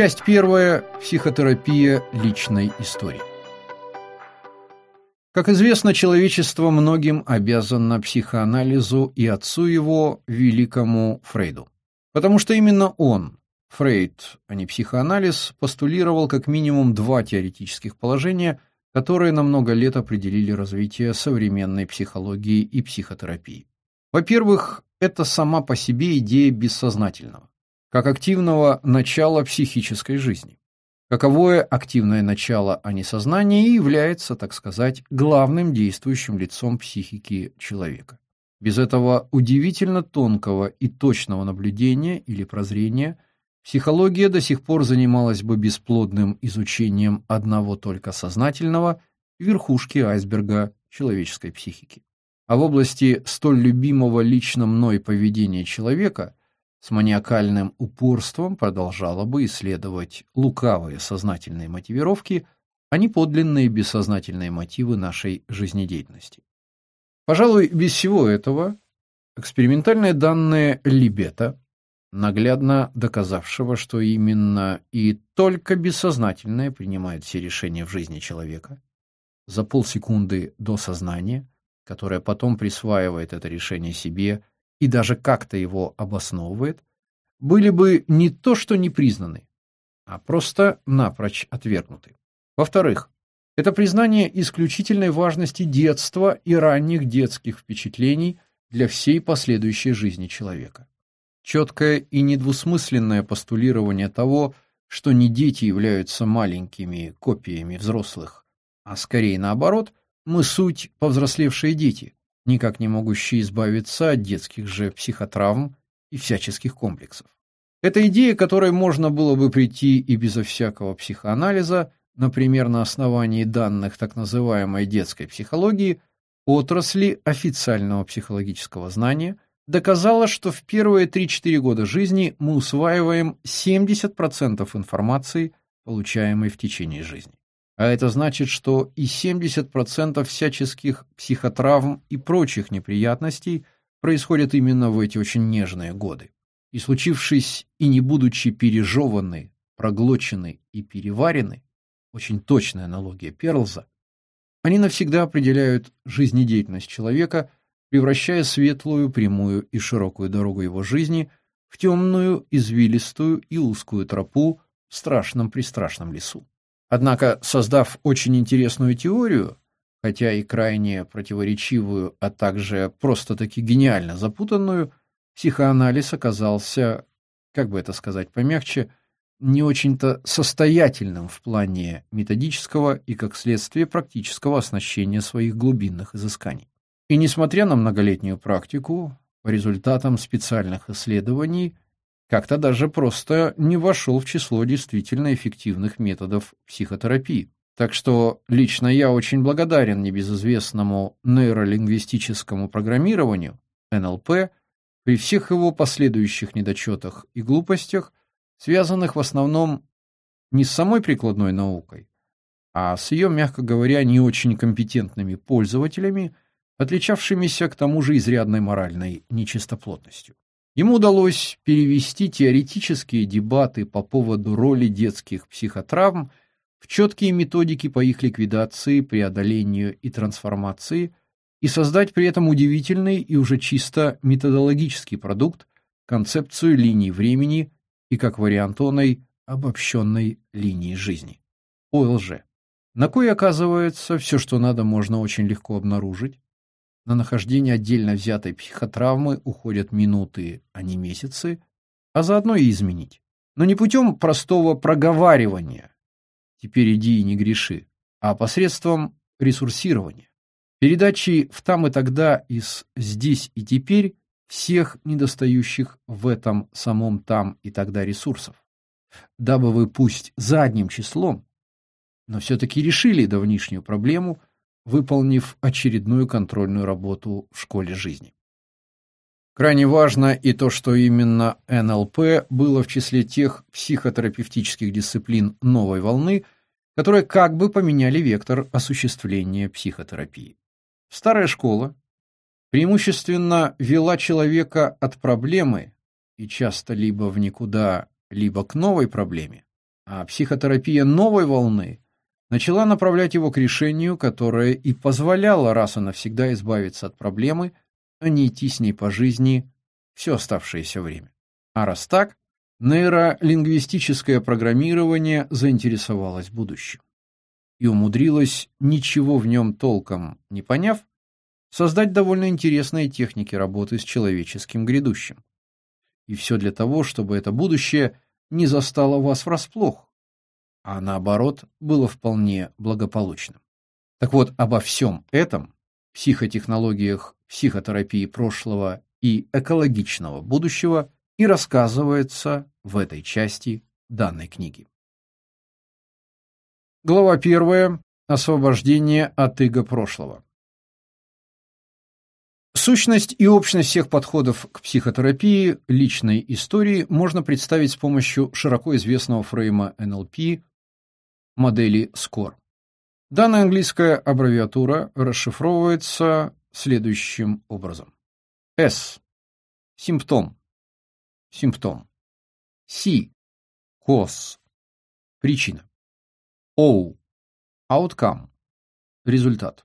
Часть первая. Психотерапия личной истории. Как известно, человечество многим обязано психоанализу и отцу его, великому Фрейду. Потому что именно он, Фрейд, а не психоанализ, постулировал как минимум два теоретических положения, которые на много лет определили развитие современной психологии и психотерапии. Во-первых, это сама по себе идея бессознательного как активного начала психической жизни. Каковое активное начало, а не сознание, и является, так сказать, главным действующим лицом психики человека. Без этого удивительно тонкого и точного наблюдения или прозрения психология до сих пор занималась бы бесплодным изучением одного только сознательного верхушки айсберга человеческой психики. А в области столь любимого лично мной поведения человека – с маниакальным упорством продолжала бы исследовать лукавые сознательные мотивировки, а не подлинные бессознательные мотивы нашей жизнедеятельности. Пожалуй, без всего этого экспериментальные данные Либета, наглядно доказавшего, что именно и только бессознательное принимает все решения в жизни человека, за полсекунды до сознания, которое потом присваивает это решение себе и даже как-то его обосновывает, были бы не то что не признаны, а просто напрочь отвергнуты. Во-вторых, это признание исключительной важности детства и ранних детских впечатлений для всей последующей жизни человека. Четкое и недвусмысленное постулирование того, что не дети являются маленькими копиями взрослых, а скорее наоборот, мы суть повзрослевшие дети, никак не могущие избавиться от детских же психотравм и всяческих комплексов. Это идея, которой можно было бы прийти и безо всякого психоанализа, например, на основании данных так называемой детской психологии, отрасли официального психологического знания, доказала, что в первые 3-4 года жизни мы усваиваем 70% информации, получаемой в течение жизни. А это значит, что и 70% всяческих психотравм и прочих неприятностей происходят именно в эти очень нежные годы. И случившись и не будучи пережеваны, проглочены и переварены, очень точная аналогия Перлза, они навсегда определяют жизнедеятельность человека, превращая светлую, прямую и широкую дорогу его жизни в темную, извилистую и узкую тропу в страшном-пристрашном лесу. Однако, создав очень интересную теорию, хотя и крайне противоречивую, а также просто-таки гениально запутанную, психоанализ оказался, как бы это сказать помягче, не очень-то состоятельным в плане методического и, как следствие, практического оснащения своих глубинных изысканий. И несмотря на многолетнюю практику, по результатам специальных исследований – как-то даже просто не вошел в число действительно эффективных методов психотерапии. Так что лично я очень благодарен небезызвестному нейролингвистическому программированию, НЛП, при всех его последующих недочетах и глупостях, связанных в основном не с самой прикладной наукой, а с ее, мягко говоря, не очень компетентными пользователями, отличавшимися к тому же изрядной моральной нечистоплотностью. Ему удалось перевести теоретические дебаты по поводу роли детских психотравм в четкие методики по их ликвидации, преодолению и трансформации и создать при этом удивительный и уже чисто методологический продукт, концепцию линий времени и как вариант оной обобщенной линии жизни. ОЛЖ. На кой, оказывается, все, что надо, можно очень легко обнаружить, на нахождение отдельно взятой психотравмы уходят минуты, а не месяцы, а заодно и изменить. Но не путем простого проговаривания «теперь иди и не греши», а посредством ресурсирования, передачи в там и тогда из «здесь и теперь» всех недостающих в этом самом там и тогда ресурсов, дабы вы пусть задним числом, но все-таки решили давнишнюю проблему – выполнив очередную контрольную работу в школе жизни. Крайне важно и то, что именно НЛП было в числе тех психотерапевтических дисциплин новой волны, которые как бы поменяли вектор осуществления психотерапии. Старая школа преимущественно вела человека от проблемы и часто либо в никуда, либо к новой проблеме, а психотерапия новой волны начала направлять его к решению, которое и позволяло раз и навсегда избавиться от проблемы, а не идти с ней по жизни все оставшееся время. А раз так, нейролингвистическое программирование заинтересовалось будущим и умудрилось, ничего в нем толком не поняв, создать довольно интересные техники работы с человеческим грядущим. И все для того, чтобы это будущее не застало вас врасплох, а наоборот, было вполне благополучным. Так вот, обо всем этом, психотехнологиях, психотерапии прошлого и экологичного будущего и рассказывается в этой части данной книги. Глава первая. Освобождение от иго прошлого. Сущность и общность всех подходов к психотерапии личной истории можно представить с помощью широко известного фрейма НЛП модели SCORE. Данная английская аббревиатура расшифровывается следующим образом. S – симптом, симптом. C – cause, причина. O – outcome, результат.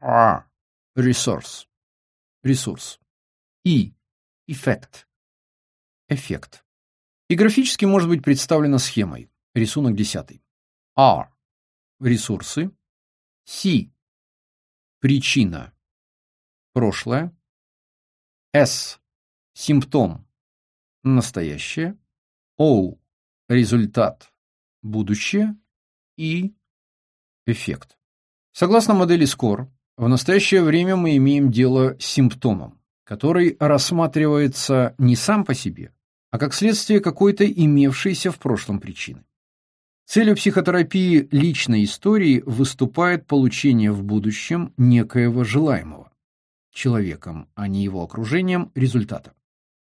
R – resource, ресурс. E – эффект, эффект. И графически может быть представлена схемой. Рисунок 10. R – ресурсы. C – причина, прошлое. S – симптом, настоящее. O – результат, будущее. И эффект. Согласно модели SCORE, в настоящее время мы имеем дело с симптомом, который рассматривается не сам по себе, а как следствие какой-то имевшейся в прошлом причины. Целью психотерапии личной истории выступает получение в будущем некоего желаемого человеком, а не его окружением, результата.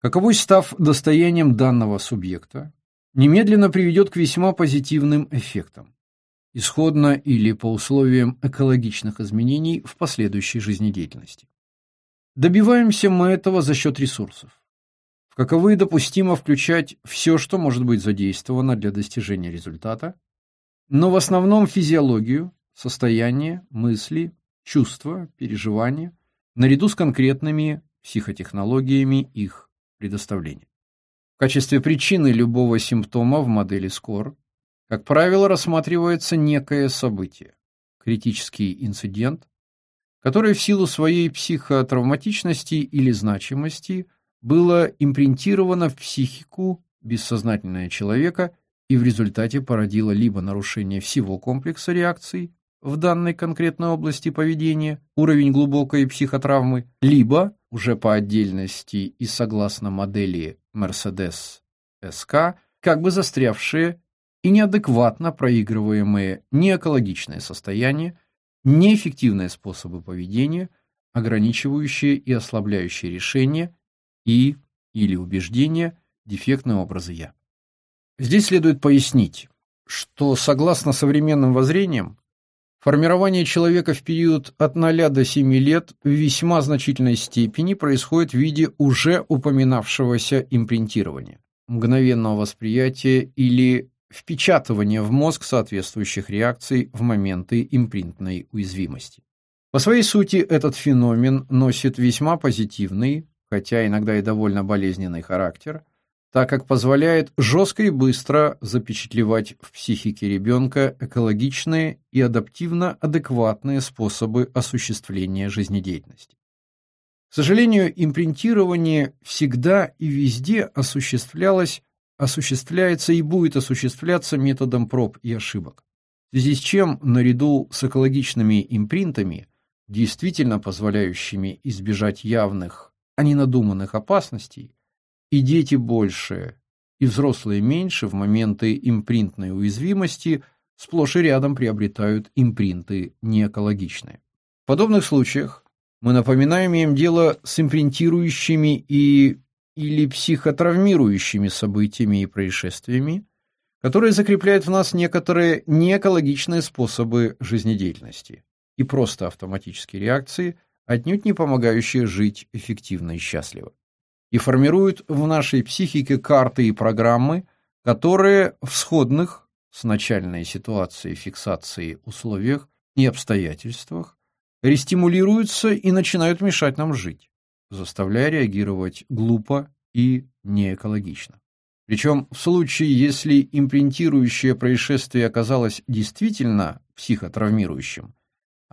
Каковой став достоянием данного субъекта, немедленно приведет к весьма позитивным эффектам, исходно или по условиям экологичных изменений в последующей жизнедеятельности. Добиваемся мы этого за счет ресурсов в каковые допустимо включать все, что может быть задействовано для достижения результата, но в основном физиологию, состояние, мысли, чувства, переживания, наряду с конкретными психотехнологиями их предоставления. В качестве причины любого симптома в модели SCORE, как правило, рассматривается некое событие, критический инцидент, который в силу своей психотравматичности или значимости – было импринтировано в психику бессознательного человека и в результате породило либо нарушение всего комплекса реакций в данной конкретной области поведения, уровень глубокой психотравмы, либо, уже по отдельности и согласно модели Mercedes СК, как бы застрявшие и неадекватно проигрываемые неэкологичные состояния, неэффективные способы поведения, ограничивающие и ослабляющие решения и или убеждения, дефектные образы «я». Здесь следует пояснить, что согласно современным воззрениям, формирование человека в период от 0 до 7 лет в весьма значительной степени происходит в виде уже упоминавшегося импринтирования, мгновенного восприятия или впечатывания в мозг соответствующих реакций в моменты импринтной уязвимости. По своей сути, этот феномен носит весьма позитивный, хотя иногда и довольно болезненный характер, так как позволяет жестко и быстро запечатлевать в психике ребенка экологичные и адаптивно-адекватные способы осуществления жизнедеятельности. К сожалению, импринтирование всегда и везде осуществлялось, осуществляется и будет осуществляться методом проб и ошибок, в связи с чем, наряду с экологичными импринтами, действительно позволяющими избежать явных а не надуманных опасностей, и дети больше, и взрослые меньше в моменты импринтной уязвимости сплошь и рядом приобретают импринты неэкологичные. В подобных случаях мы напоминаем, имеем дело с импринтирующими и или психотравмирующими событиями и происшествиями, которые закрепляют в нас некоторые неэкологичные способы жизнедеятельности и просто автоматические реакции – отнюдь не помогающие жить эффективно и счастливо. И формируют в нашей психике карты и программы, которые в сходных с начальной ситуацией фиксации условиях и обстоятельствах рестимулируются и начинают мешать нам жить, заставляя реагировать глупо и неэкологично. Причем в случае, если импринтирующее происшествие оказалось действительно психотравмирующим,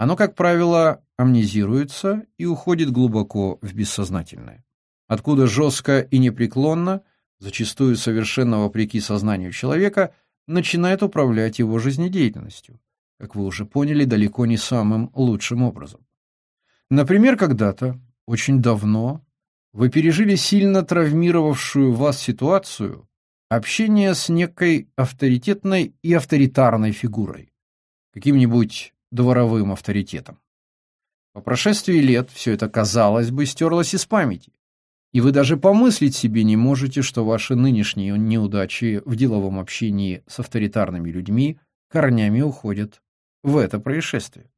оно, как правило, амнезируется и уходит глубоко в бессознательное, откуда жестко и непреклонно, зачастую совершенно вопреки сознанию человека, начинает управлять его жизнедеятельностью, как вы уже поняли, далеко не самым лучшим образом. Например, когда-то, очень давно, вы пережили сильно травмировавшую вас ситуацию общение с некой авторитетной и авторитарной фигурой, каким-нибудь дворовым авторитетом. По прошествии лет все это, казалось бы, стерлось из памяти, и вы даже помыслить себе не можете, что ваши нынешние неудачи в деловом общении с авторитарными людьми корнями уходят в это происшествие.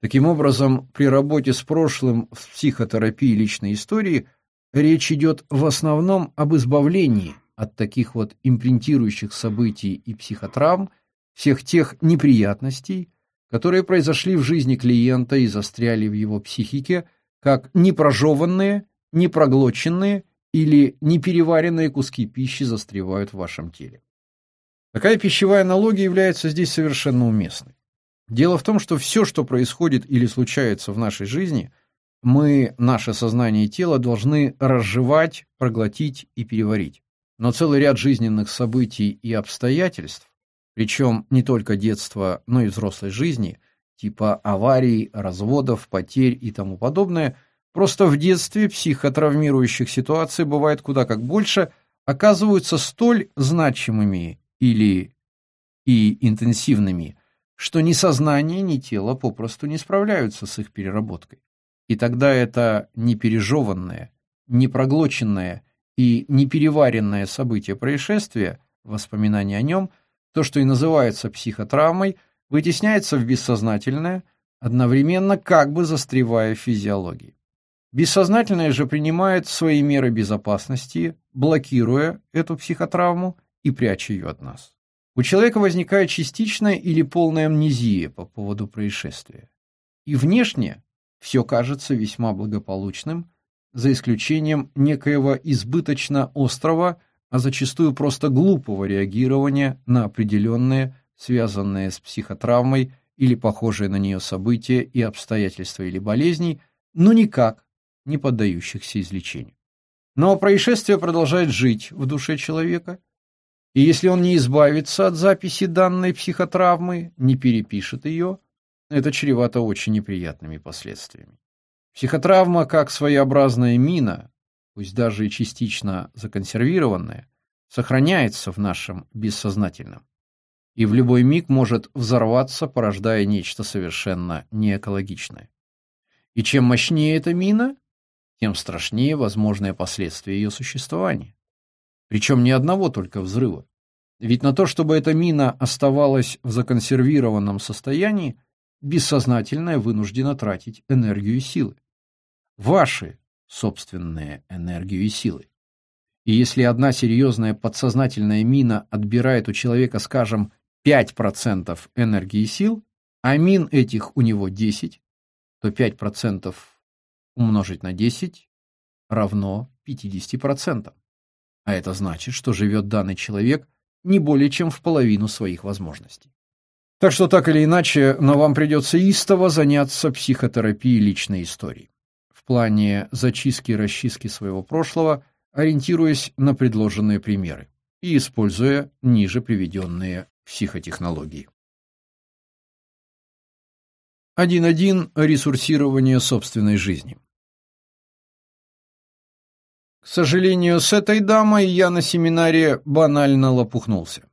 Таким образом, при работе с прошлым в психотерапии личной истории речь идет в основном об избавлении от таких вот импринтирующих событий и психотравм, всех тех неприятностей, которые произошли в жизни клиента и застряли в его психике, как непрожеванные, непроглоченные или непереваренные куски пищи застревают в вашем теле. Такая пищевая аналогия является здесь совершенно уместной. Дело в том, что все, что происходит или случается в нашей жизни, мы, наше сознание и тело, должны разжевать, проглотить и переварить. Но целый ряд жизненных событий и обстоятельств, причем не только детства, но и взрослой жизни, типа аварий, разводов, потерь и тому подобное, просто в детстве психотравмирующих ситуаций бывает куда как больше, оказываются столь значимыми или и интенсивными, что ни сознание, ни тело попросту не справляются с их переработкой. И тогда это непережеванное, непроглоченное и непереваренное событие происшествия, воспоминание о нем, то, что и называется психотравмой, вытесняется в бессознательное, одновременно как бы застревая в физиологии. Бессознательное же принимает свои меры безопасности, блокируя эту психотравму и пряча ее от нас. У человека возникает частичная или полная амнезия по поводу происшествия. И внешне все кажется весьма благополучным, за исключением некоего избыточно острого, а зачастую просто глупого реагирования на определенные, связанные с психотравмой или похожие на нее события и обстоятельства или болезней, но никак не поддающихся излечению. Но происшествие продолжает жить в душе человека, и если он не избавится от записи данной психотравмы, не перепишет ее, это чревато очень неприятными последствиями. Психотравма, как своеобразная мина, пусть даже и частично законсервированная, сохраняется в нашем бессознательном и в любой миг может взорваться, порождая нечто совершенно неэкологичное. И чем мощнее эта мина, тем страшнее возможные последствия ее существования. Причем не одного только взрыва. Ведь на то, чтобы эта мина оставалась в законсервированном состоянии, бессознательное вынуждено тратить энергию и силы. Ваши собственные энергию и силы. И если одна серьезная подсознательная мина отбирает у человека, скажем, 5% энергии и сил, а мин этих у него 10, то 5% умножить на 10 равно 50%. А это значит, что живет данный человек не более чем в половину своих возможностей. Так что так или иначе, но вам придется истово заняться психотерапией личной истории. Плане зачистки и расчистки своего прошлого, ориентируясь на предложенные примеры и используя ниже приведенные психотехнологии. 1.1. Ресурсирование собственной жизни. К сожалению, с этой дамой я на семинаре банально лопухнулся.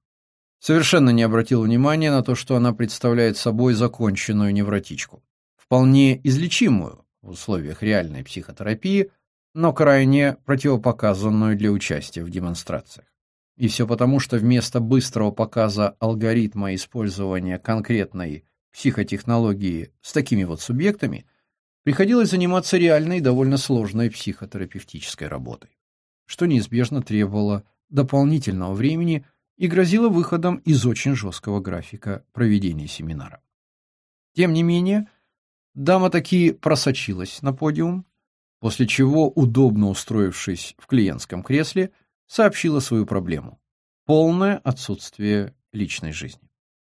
Совершенно не обратил внимания на то, что она представляет собой законченную невротичку. Вполне излечимую в условиях реальной психотерапии, но крайне противопоказанную для участия в демонстрациях. И все потому, что вместо быстрого показа алгоритма использования конкретной психотехнологии с такими вот субъектами – приходилось заниматься реальной довольно сложной психотерапевтической работой, что неизбежно требовало дополнительного времени, и грозила выходом из очень жесткого графика проведения семинара. Тем не менее, дама таки просочилась на подиум, после чего, удобно устроившись в клиентском кресле, сообщила свою проблему – полное отсутствие личной жизни.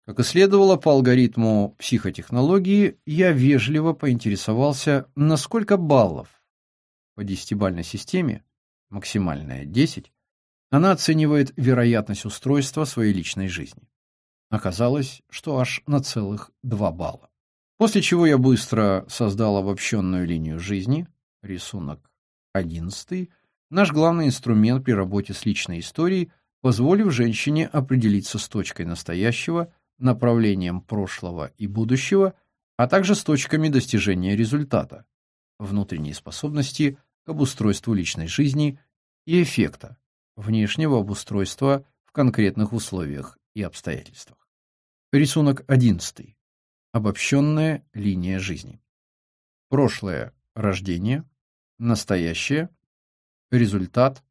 Как и следовало по алгоритму психотехнологии, я вежливо поинтересовался, на сколько баллов по десятибалльной системе, максимальная 10, она оценивает вероятность устройства своей личной жизни. Оказалось, что аж на целых 2 балла. После чего я быстро создал обобщенную линию жизни, рисунок 11, наш главный инструмент при работе с личной историей, позволив женщине определиться с точкой настоящего – направлением прошлого и будущего, а также с точками достижения результата, внутренней способности к обустройству личной жизни и эффекта, внешнего обустройства в конкретных условиях и обстоятельствах. Рисунок 11. Обобщенная линия жизни. Прошлое – рождение, настоящее – результат,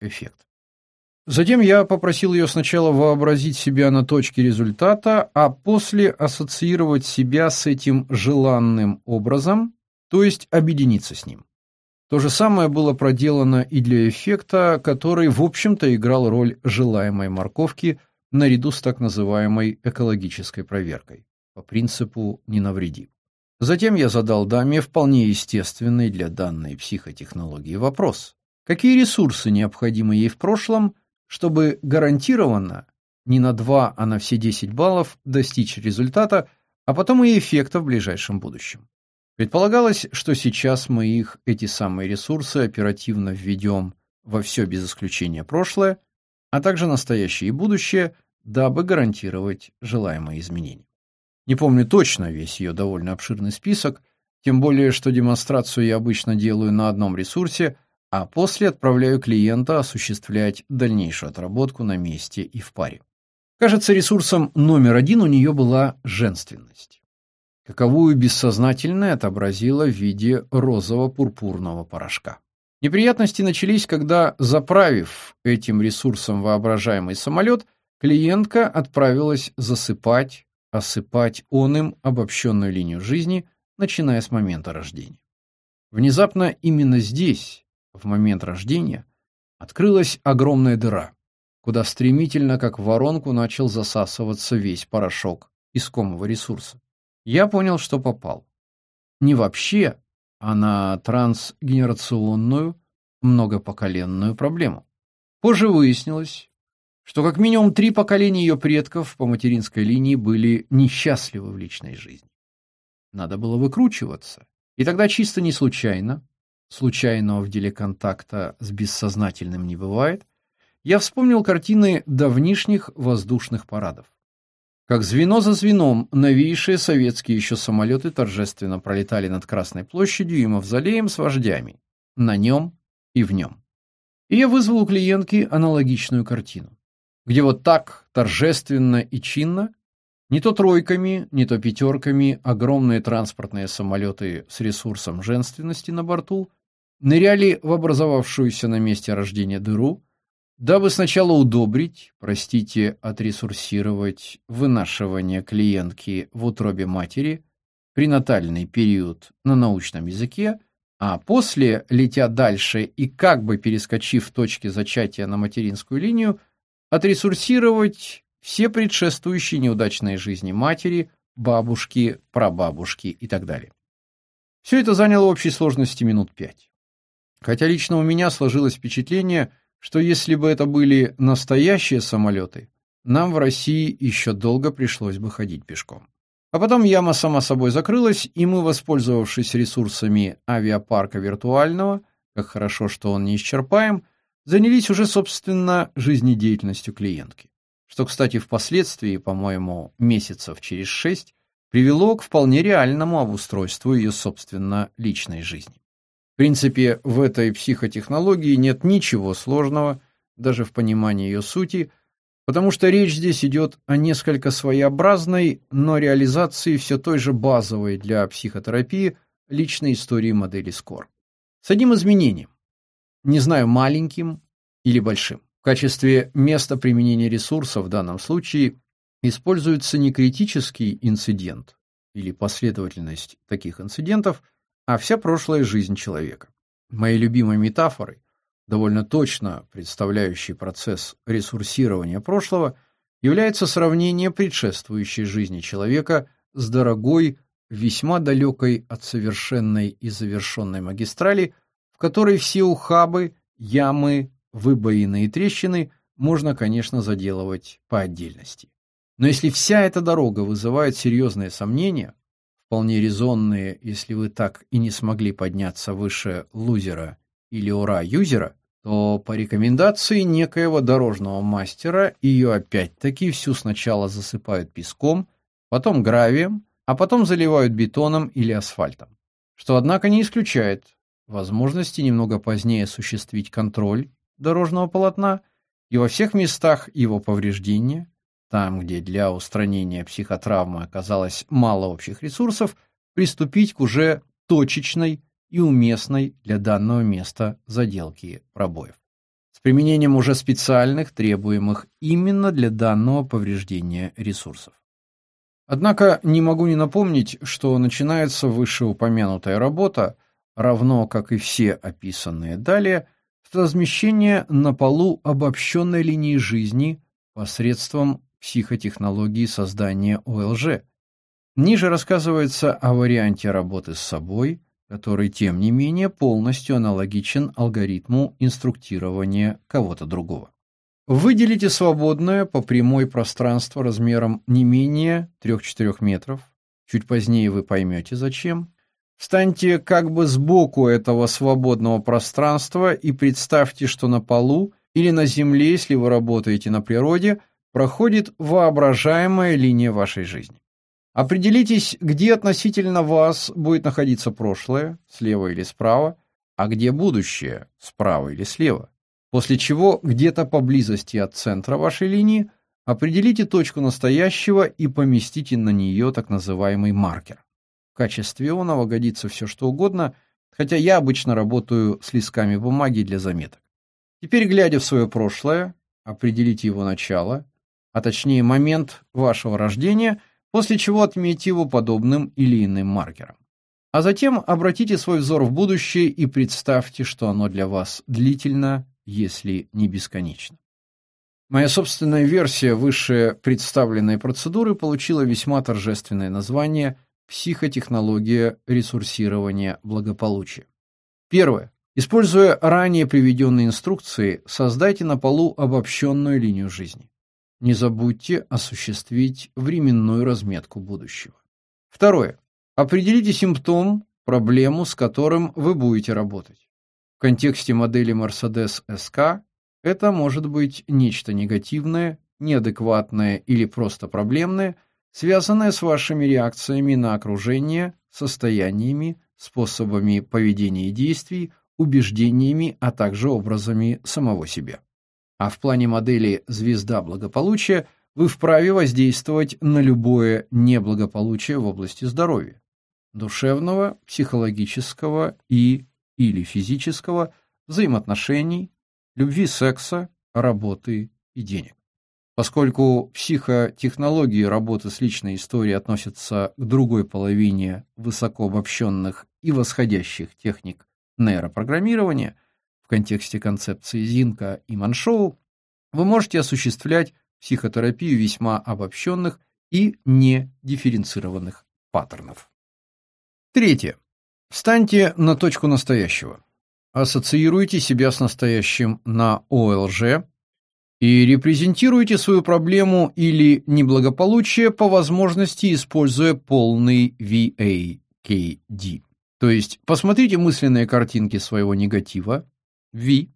эффект. Затем я попросил ее сначала вообразить себя на точке результата, а после ассоциировать себя с этим желанным образом, то есть объединиться с ним. То же самое было проделано и для эффекта, который, в общем-то, играл роль желаемой морковки наряду с так называемой экологической проверкой по принципу «не навреди». Затем я задал даме вполне естественный для данной психотехнологии вопрос. Какие ресурсы необходимы ей в прошлом – чтобы гарантированно не на 2, а на все 10 баллов достичь результата, а потом и эффекта в ближайшем будущем. Предполагалось, что сейчас мы их, эти самые ресурсы, оперативно введем во все без исключения прошлое, а также настоящее и будущее, дабы гарантировать желаемые изменения. Не помню точно весь ее довольно обширный список, тем более, что демонстрацию я обычно делаю на одном ресурсе – а после отправляю клиента осуществлять дальнейшую отработку на месте и в паре. Кажется, ресурсом номер один у нее была женственность, каковую бессознательно отобразила в виде розово-пурпурного порошка. Неприятности начались, когда, заправив этим ресурсом воображаемый самолет, клиентка отправилась засыпать, осыпать он им обобщенную линию жизни, начиная с момента рождения. Внезапно именно здесь, в момент рождения, открылась огромная дыра, куда стремительно, как в воронку, начал засасываться весь порошок искомого ресурса. Я понял, что попал. Не вообще, а на трансгенерационную, многопоколенную проблему. Позже выяснилось, что как минимум три поколения ее предков по материнской линии были несчастливы в личной жизни. Надо было выкручиваться. И тогда чисто не случайно, случайного в деле контакта с бессознательным не бывает, я вспомнил картины давнишних воздушных парадов. Как звено за звеном новейшие советские еще самолеты торжественно пролетали над Красной площадью и мавзолеем с вождями, на нем и в нем. И я вызвал у клиентки аналогичную картину, где вот так торжественно и чинно, не то тройками, не то пятерками, огромные транспортные самолеты с ресурсом женственности на борту ныряли в образовавшуюся на месте рождения дыру, дабы сначала удобрить, простите, отресурсировать вынашивание клиентки в утробе матери, пренатальный период на научном языке, а после, летя дальше и как бы перескочив точки зачатия на материнскую линию, отресурсировать все предшествующие неудачные жизни матери, бабушки, прабабушки и так далее. Все это заняло общей сложности минут пять. Хотя лично у меня сложилось впечатление, что если бы это были настоящие самолеты, нам в России еще долго пришлось бы ходить пешком. А потом яма сама собой закрылась, и мы, воспользовавшись ресурсами авиапарка виртуального, как хорошо, что он не исчерпаем, занялись уже, собственно, жизнедеятельностью клиентки. Что, кстати, впоследствии, по-моему, месяцев через шесть, привело к вполне реальному обустройству ее, собственно, личной жизни. В принципе, в этой психотехнологии нет ничего сложного, даже в понимании ее сути, потому что речь здесь идет о несколько своеобразной, но реализации все той же базовой для психотерапии личной истории модели СКОР. С одним изменением. Не знаю, маленьким или большим. В качестве места применения ресурса в данном случае используется не критический инцидент или последовательность таких инцидентов, а вся прошлая жизнь человека. Моей любимой метафорой, довольно точно представляющей процесс ресурсирования прошлого, является сравнение предшествующей жизни человека с дорогой, весьма далекой от совершенной и завершенной магистрали, в которой все ухабы, ямы, выбоины и трещины можно, конечно, заделывать по отдельности. Но если вся эта дорога вызывает серьезные сомнения, вполне резонные, если вы так и не смогли подняться выше лузера или ура-юзера, то по рекомендации некоего дорожного мастера ее опять-таки всю сначала засыпают песком, потом гравием, а потом заливают бетоном или асфальтом. Что, однако, не исключает возможности немного позднее осуществить контроль дорожного полотна и во всех местах его повреждения, там, где для устранения психотравмы оказалось мало общих ресурсов, приступить к уже точечной и уместной для данного места заделки пробоев. С применением уже специальных, требуемых именно для данного повреждения ресурсов. Однако не могу не напомнить, что начинается вышеупомянутая работа, равно как и все описанные далее, с размещения на полу обобщенной линии жизни посредством психотехнологии создания ОЛЖ. Ниже рассказывается о варианте работы с собой, который, тем не менее, полностью аналогичен алгоритму инструктирования кого-то другого. Выделите свободное по прямой пространство размером не менее 3-4 метров. Чуть позднее вы поймете, зачем. Встаньте как бы сбоку этого свободного пространства и представьте, что на полу или на земле, если вы работаете на природе, проходит воображаемая линия вашей жизни. Определитесь, где относительно вас будет находиться прошлое, слева или справа, а где будущее, справа или слева. После чего где-то поблизости от центра вашей линии определите точку настоящего и поместите на нее так называемый маркер. Качестве оного годится все что угодно, хотя я обычно работаю с листками бумаги для заметок. Теперь, глядя в свое прошлое, определите его начало, а точнее момент вашего рождения – после чего отметьте его подобным или иным маркером. А затем обратите свой взор в будущее и представьте, что оно для вас длительно, если не бесконечно. Моя собственная версия выше представленной процедуры получила весьма торжественное название «Психотехнология ресурсирования благополучия». Первое. Используя ранее приведенные инструкции, создайте на полу обобщенную линию жизни. Не забудьте осуществить временную разметку будущего. Второе. Определите симптом, проблему, с которым вы будете работать. В контексте модели Mercedes SK это может быть нечто негативное, неадекватное или просто проблемное, связанное с вашими реакциями на окружение, состояниями, способами поведения и действий, убеждениями, а также образами самого себя. А в плане модели «звезда благополучия» вы вправе воздействовать на любое неблагополучие в области здоровья, душевного, психологического и или физического, взаимоотношений, любви секса, работы и денег. Поскольку психотехнологии работы с личной историей относятся к другой половине высоко обобщенных и восходящих техник нейропрограммирования – в контексте концепции Зинка и Маншоу, вы можете осуществлять психотерапию весьма обобщенных и недифференцированных паттернов. Третье. Встаньте на точку настоящего. Ассоциируйте себя с настоящим на ОЛЖ и репрезентируйте свою проблему или неблагополучие по возможности, используя полный VAKD. То есть посмотрите мысленные картинки своего негатива, Ви.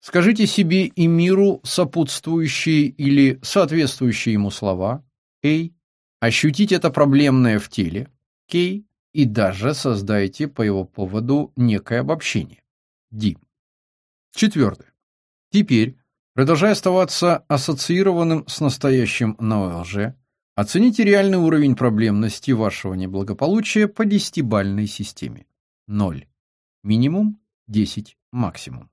Скажите себе и миру сопутствующие или соответствующие ему слова. Эй. Ощутите это проблемное в теле. Кей. И даже создайте по его поводу некое обобщение. Ди. Четвертое. Теперь, продолжая оставаться ассоциированным с настоящим на ОЛЖ, оцените реальный уровень проблемности вашего неблагополучия по десятибалльной системе. 0. Минимум 10 максимум.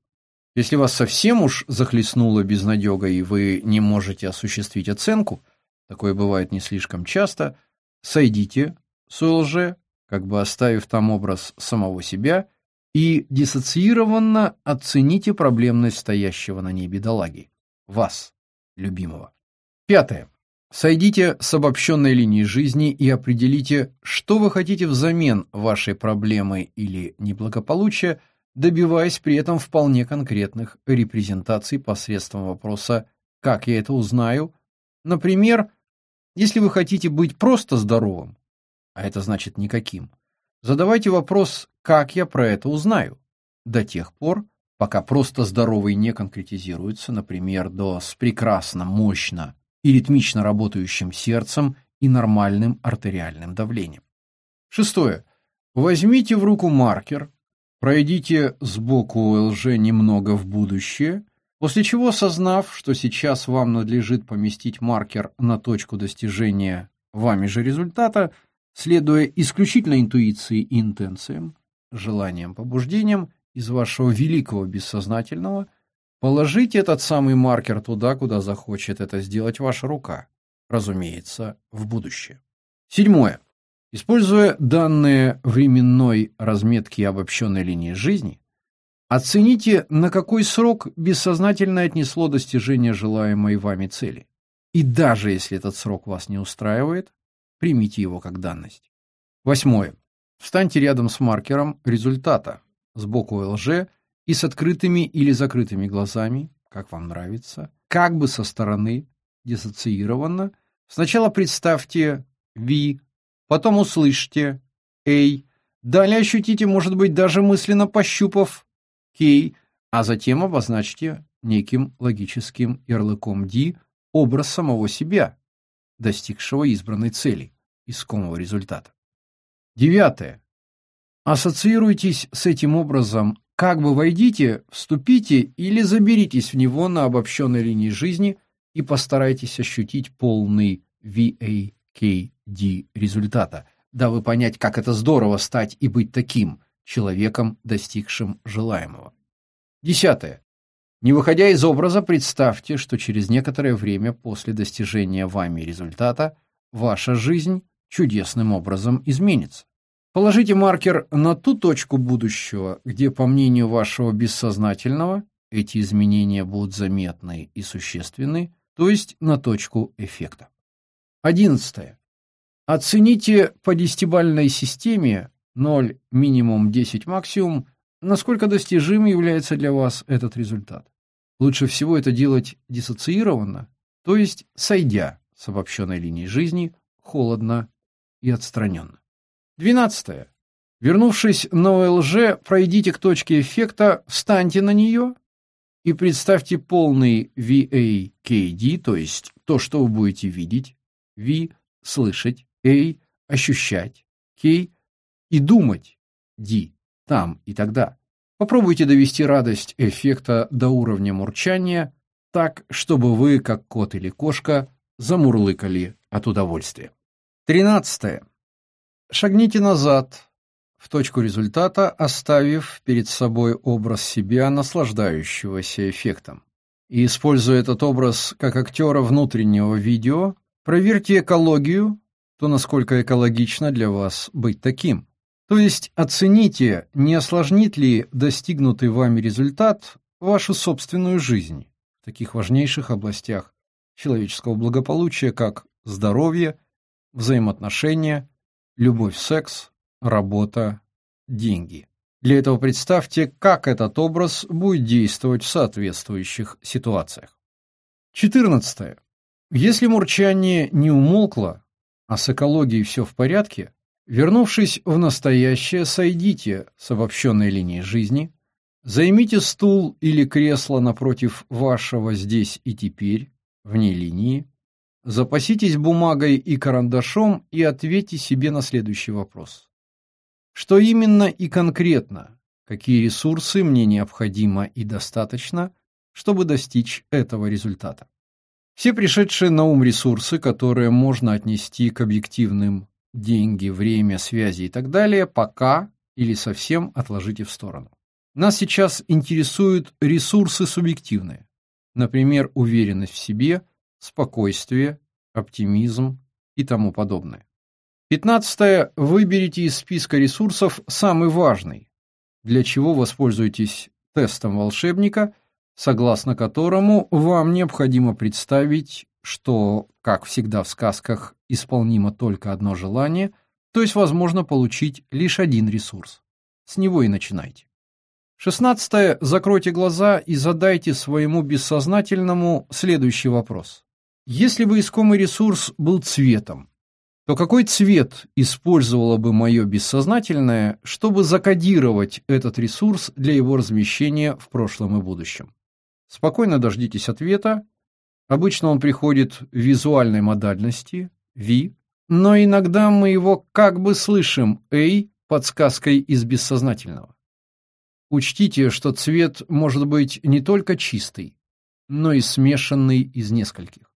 Если вас совсем уж захлестнуло безнадега и вы не можете осуществить оценку, такое бывает не слишком часто, сойдите с ОЛЖ, как бы оставив там образ самого себя, и диссоциированно оцените проблемность стоящего на ней бедолаги, вас, любимого. Пятое. Сойдите с обобщенной линии жизни и определите, что вы хотите взамен вашей проблемы или неблагополучия – добиваясь при этом вполне конкретных репрезентаций посредством вопроса «как я это узнаю?». Например, если вы хотите быть просто здоровым, а это значит никаким, задавайте вопрос «как я про это узнаю?» до тех пор, пока просто здоровый не конкретизируется, например, до с прекрасно, мощно и ритмично работающим сердцем и нормальным артериальным давлением. Шестое. Возьмите в руку маркер, Пройдите сбоку ЛЖ немного в будущее, после чего, осознав, что сейчас вам надлежит поместить маркер на точку достижения вами же результата, следуя исключительно интуиции и интенциям, желаниям, побуждениям из вашего великого бессознательного, положите этот самый маркер туда, куда захочет это сделать ваша рука, разумеется, в будущее. Седьмое. Используя данные временной разметки обобщенной линии жизни, оцените, на какой срок бессознательно отнесло достижение желаемой вами цели. И даже если этот срок вас не устраивает, примите его как данность. Восьмое. Встаньте рядом с маркером результата, сбоку ЛЖ и с открытыми или закрытыми глазами, как вам нравится, как бы со стороны, диссоциированно. Сначала представьте V потом услышьте «Эй», далее ощутите, может быть, даже мысленно пощупав «Кей», а затем обозначьте неким логическим ярлыком «Ди» образ самого себя, достигшего избранной цели, искомого результата. Девятое. Ассоциируйтесь с этим образом, как бы войдите, вступите или заберитесь в него на обобщенной линии жизни и постарайтесь ощутить полный VA KD результата, дабы понять, как это здорово стать и быть таким человеком, достигшим желаемого. Десятое. Не выходя из образа, представьте, что через некоторое время после достижения вами результата ваша жизнь чудесным образом изменится. Положите маркер на ту точку будущего, где, по мнению вашего бессознательного, эти изменения будут заметны и существенны, то есть на точку эффекта. Одиннадцатое. Оцените по десятибалльной системе 0 минимум 10 максимум, насколько достижим является для вас этот результат. Лучше всего это делать диссоциированно, то есть сойдя с обобщенной линии жизни, холодно и отстраненно. Двенадцатое. Вернувшись на ОЛЖ, пройдите к точке эффекта, встаньте на нее и представьте полный VAKD, то есть то, что вы будете видеть, V – слышать, A – ощущать, K – и думать, D – там и тогда. Попробуйте довести радость эффекта до уровня мурчания так, чтобы вы, как кот или кошка, замурлыкали от удовольствия. Тринадцатое. Шагните назад, в точку результата, оставив перед собой образ себя, наслаждающегося эффектом. И используя этот образ как актера внутреннего видео, Проверьте экологию, то насколько экологично для вас быть таким. То есть оцените, не осложнит ли достигнутый вами результат вашу собственную жизнь в таких важнейших областях человеческого благополучия, как здоровье, взаимоотношения, любовь, секс, работа, деньги. Для этого представьте, как этот образ будет действовать в соответствующих ситуациях. 14. Если мурчание не умолкло, а с экологией все в порядке, вернувшись в настоящее, сойдите с обобщенной линии жизни, займите стул или кресло напротив вашего здесь и теперь, вне линии, запаситесь бумагой и карандашом и ответьте себе на следующий вопрос. Что именно и конкретно, какие ресурсы мне необходимо и достаточно, чтобы достичь этого результата? Все пришедшие на ум ресурсы, которые можно отнести к объективным деньги, время, связи и так далее, пока или совсем отложите в сторону. Нас сейчас интересуют ресурсы субъективные, например, уверенность в себе, спокойствие, оптимизм и тому подобное. Пятнадцатое. Выберите из списка ресурсов самый важный, для чего воспользуйтесь тестом волшебника, согласно которому вам необходимо представить, что, как всегда в сказках, исполнимо только одно желание, то есть возможно получить лишь один ресурс. С него и начинайте. Шестнадцатое. Закройте глаза и задайте своему бессознательному следующий вопрос. Если бы искомый ресурс был цветом, то какой цвет использовало бы мое бессознательное, чтобы закодировать этот ресурс для его размещения в прошлом и будущем? Спокойно дождитесь ответа. Обычно он приходит в визуальной модальности, V, но иногда мы его как бы слышим, A, подсказкой из бессознательного. Учтите, что цвет может быть не только чистый, но и смешанный из нескольких.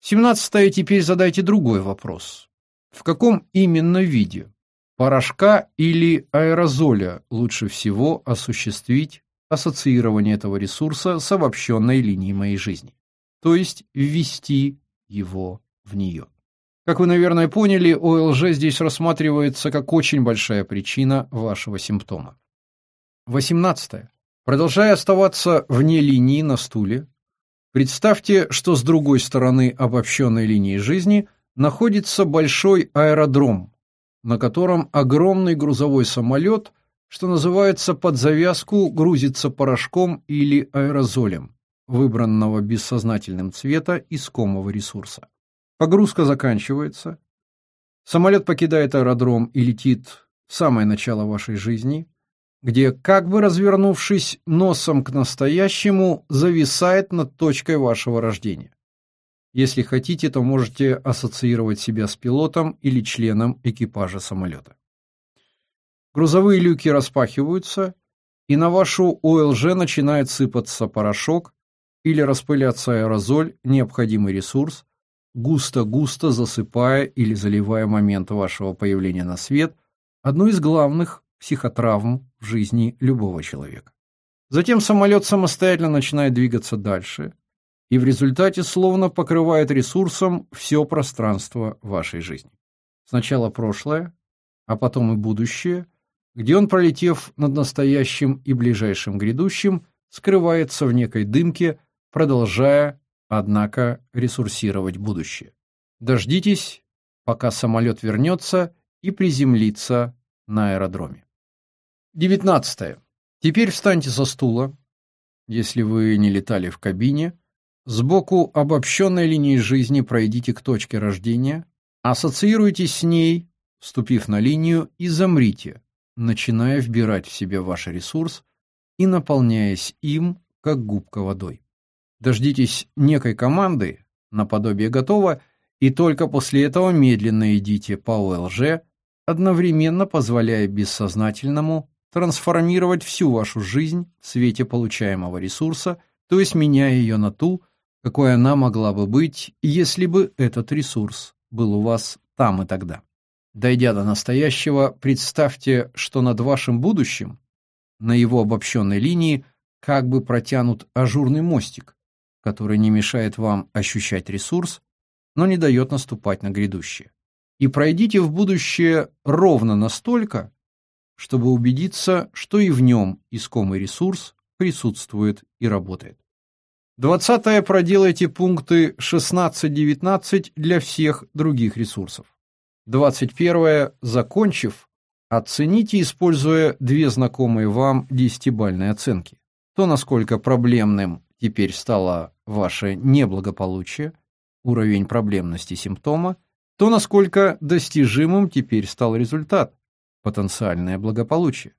Семнадцатое. Теперь задайте другой вопрос. В каком именно виде? Порошка или аэрозоля лучше всего осуществить ассоциирование этого ресурса с обобщенной линией моей жизни? То есть ввести его в нее. Как вы, наверное, поняли, ОЛЖ здесь рассматривается как очень большая причина вашего симптома. 18. Продолжая оставаться вне линии на стуле, представьте, что с другой стороны обобщенной линии жизни находится большой аэродром, на котором огромный грузовой самолет, что называется под завязку, грузится порошком или аэрозолем, выбранного бессознательным цвета искомого ресурса. Погрузка заканчивается, самолет покидает аэродром и летит в самое начало вашей жизни, где, как бы развернувшись носом к настоящему, зависает над точкой вашего рождения. Если хотите, то можете ассоциировать себя с пилотом или членом экипажа самолета. Грузовые люки распахиваются, и на вашу ОЛЖ начинает сыпаться порошок или распыляться аэрозоль, необходимый ресурс, густо-густо засыпая или заливая момент вашего появления на свет, одну из главных психотравм в жизни любого человека. Затем самолет самостоятельно начинает двигаться дальше и в результате словно покрывает ресурсом все пространство вашей жизни. Сначала прошлое, а потом и будущее, где он, пролетев над настоящим и ближайшим грядущим, скрывается в некой дымке, продолжая, однако, ресурсировать будущее. Дождитесь, пока самолет вернется и приземлится на аэродроме. Девятнадцатое. Теперь встаньте со стула, если вы не летали в кабине, сбоку обобщенной линии жизни пройдите к точке рождения, ассоциируйтесь с ней, вступив на линию, и замрите, начиная вбирать в себя ваш ресурс и наполняясь им, как губка водой. Дождитесь некой команды, наподобие готово, и только после этого медленно идите по ОЛЖ, одновременно позволяя бессознательному трансформировать всю вашу жизнь в свете получаемого ресурса, то есть меняя ее на ту, какой она могла бы быть, если бы этот ресурс был у вас там и тогда. Дойдя до настоящего, представьте, что над вашим будущим, на его обобщенной линии, как бы протянут ажурный мостик, который не мешает вам ощущать ресурс, но не дает наступать на грядущее. И пройдите в будущее ровно настолько, чтобы убедиться, что и в нем искомый ресурс присутствует и работает. Двадцатое проделайте пункты 16-19 для всех других ресурсов. Двадцать первое, закончив, оцените, используя две знакомые вам десятибальные оценки. То, насколько проблемным теперь стало ваше неблагополучие, уровень проблемности симптома, то, насколько достижимым теперь стал результат, потенциальное благополучие.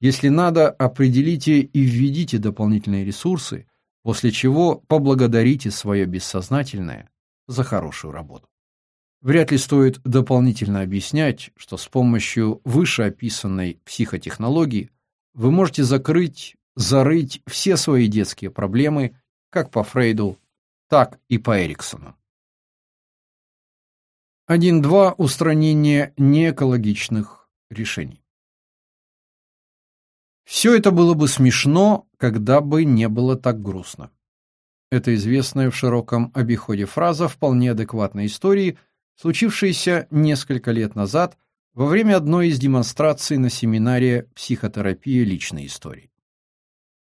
Если надо, определите и введите дополнительные ресурсы, после чего поблагодарите свое бессознательное за хорошую работу. Вряд ли стоит дополнительно объяснять, что с помощью вышеописанной психотехнологии вы можете закрыть, зарыть все свои детские проблемы как по Фрейду, так и по Эриксону. 1.2. Устранение неэкологичных решений. Все это было бы смешно, когда бы не было так грустно. Это известная в широком обиходе фраза вполне адекватной истории, случившейся несколько лет назад во время одной из демонстраций на семинаре «Психотерапия личной истории».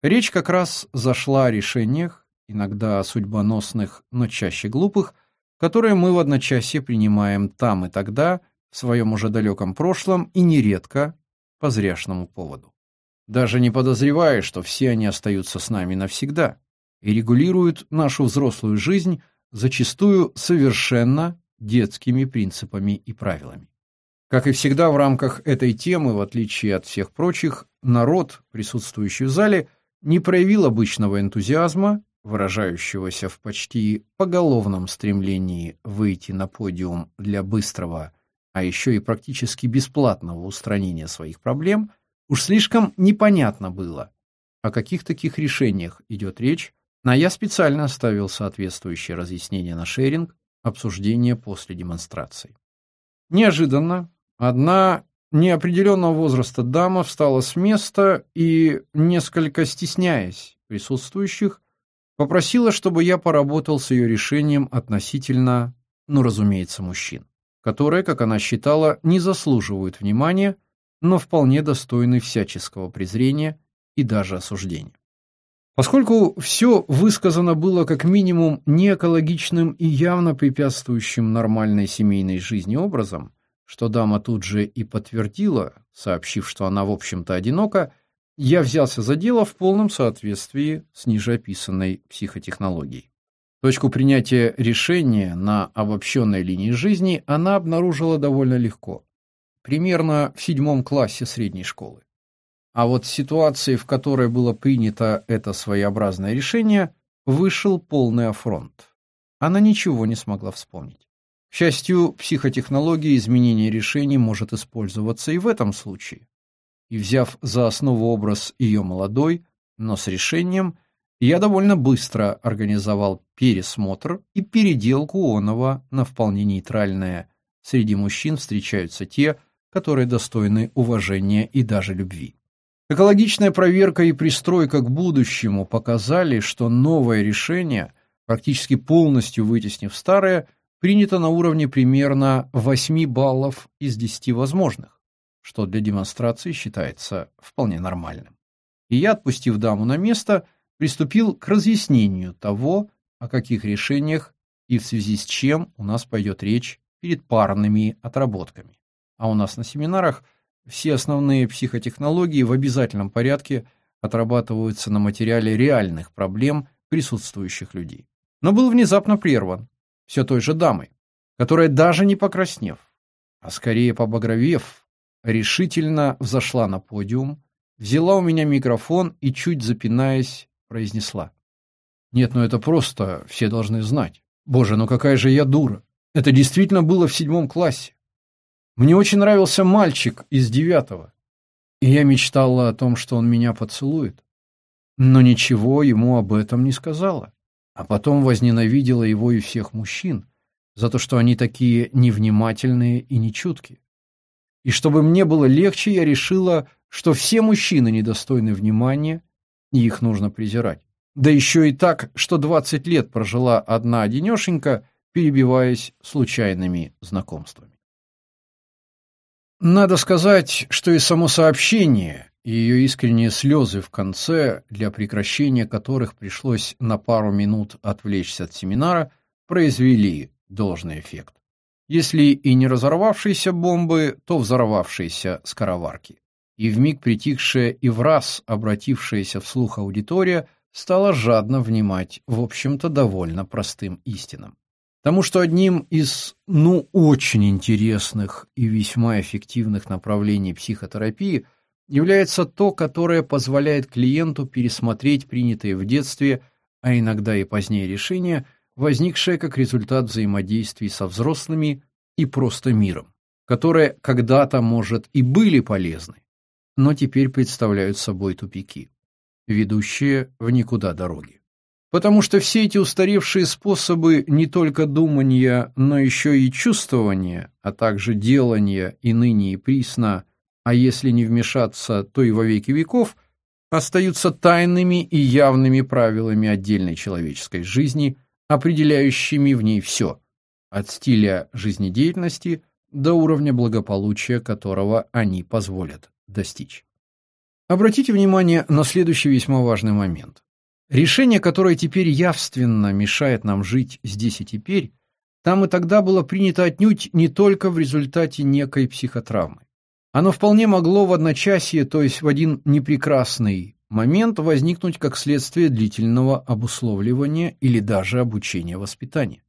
Речь как раз зашла о решениях, иногда судьбоносных, но чаще глупых, которые мы в одночасье принимаем там и тогда, в своем уже далеком прошлом и нередко по зряшному поводу. Даже не подозревая, что все они остаются с нами навсегда и регулируют нашу взрослую жизнь зачастую совершенно детскими принципами и правилами. Как и всегда в рамках этой темы, в отличие от всех прочих, народ, присутствующий в зале, не проявил обычного энтузиазма, выражающегося в почти поголовном стремлении выйти на подиум для быстрого а еще и практически бесплатного устранения своих проблем, уж слишком непонятно было, о каких таких решениях идет речь, а я специально оставил соответствующее разъяснение на шеринг, обсуждение после демонстрации. Неожиданно одна неопределенного возраста дама встала с места и, несколько стесняясь присутствующих, попросила, чтобы я поработал с ее решением относительно, ну, разумеется, мужчин которые, как она считала, не заслуживают внимания, но вполне достойны всяческого презрения и даже осуждения. Поскольку все высказано было как минимум неэкологичным и явно препятствующим нормальной семейной жизни образом, что дама тут же и подтвердила, сообщив, что она, в общем-то, одинока, я взялся за дело в полном соответствии с нижеописанной психотехнологией. Точку принятия решения на обобщенной линии жизни она обнаружила довольно легко, примерно в седьмом классе средней школы. А вот ситуации, в которой было принято это своеобразное решение, вышел полный афронт. Она ничего не смогла вспомнить. К счастью, психотехнология изменения решений может использоваться и в этом случае. И взяв за основу образ ее молодой, но с решением – я довольно быстро организовал пересмотр и переделку оного на вполне нейтральное. Среди мужчин встречаются те, которые достойны уважения и даже любви. Экологичная проверка и пристройка к будущему показали, что новое решение, практически полностью вытеснив старое, принято на уровне примерно 8 баллов из 10 возможных, что для демонстрации считается вполне нормальным. И я, отпустив даму на место, приступил к разъяснению того, о каких решениях и в связи с чем у нас пойдет речь перед парными отработками. А у нас на семинарах все основные психотехнологии в обязательном порядке отрабатываются на материале реальных проблем присутствующих людей. Но был внезапно прерван все той же дамой, которая даже не покраснев, а скорее побагровев, решительно взошла на подиум, взяла у меня микрофон и, чуть запинаясь, произнесла. Нет, ну это просто, все должны знать. Боже, ну какая же я дура. Это действительно было в седьмом классе. Мне очень нравился мальчик из девятого, и я мечтала о том, что он меня поцелует. Но ничего ему об этом не сказала. А потом возненавидела его и всех мужчин за то, что они такие невнимательные и нечуткие. И чтобы мне было легче, я решила, что все мужчины недостойны внимания и их нужно презирать. Да еще и так, что 20 лет прожила одна одинешенька, перебиваясь случайными знакомствами. Надо сказать, что и само сообщение, и ее искренние слезы в конце, для прекращения которых пришлось на пару минут отвлечься от семинара, произвели должный эффект. Если и не разорвавшиеся бомбы, то взорвавшиеся скороварки и вмиг притихшая и враз обратившаяся вслух аудитория стала жадно внимать, в общем-то, довольно простым истинам. Тому, что одним из, ну, очень интересных и весьма эффективных направлений психотерапии является то, которое позволяет клиенту пересмотреть принятые в детстве, а иногда и позднее решения, возникшие как результат взаимодействий со взрослыми и просто миром, которые когда-то, может, и были полезны, но теперь представляют собой тупики, ведущие в никуда дороги. Потому что все эти устаревшие способы не только думания, но еще и чувствования, а также делания и ныне и присно, а если не вмешаться, то и во веки веков, остаются тайными и явными правилами отдельной человеческой жизни, определяющими в ней все, от стиля жизнедеятельности до уровня благополучия, которого они позволят достичь. Обратите внимание на следующий весьма важный момент. Решение, которое теперь явственно мешает нам жить здесь и теперь, там и тогда было принято отнюдь не только в результате некой психотравмы. Оно вполне могло в одночасье, то есть в один непрекрасный момент возникнуть как следствие длительного обусловливания или даже обучения воспитания.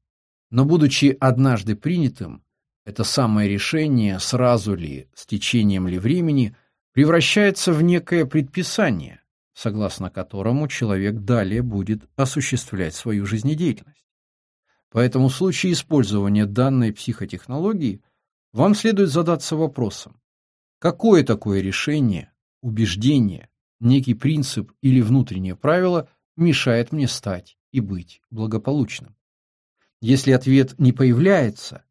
Но будучи однажды принятым, это самое решение сразу ли, с течением ли времени, превращается в некое предписание, согласно которому человек далее будет осуществлять свою жизнедеятельность. Поэтому в случае использования данной психотехнологии вам следует задаться вопросом, какое такое решение, убеждение, некий принцип или внутреннее правило мешает мне стать и быть благополучным? Если ответ не появляется,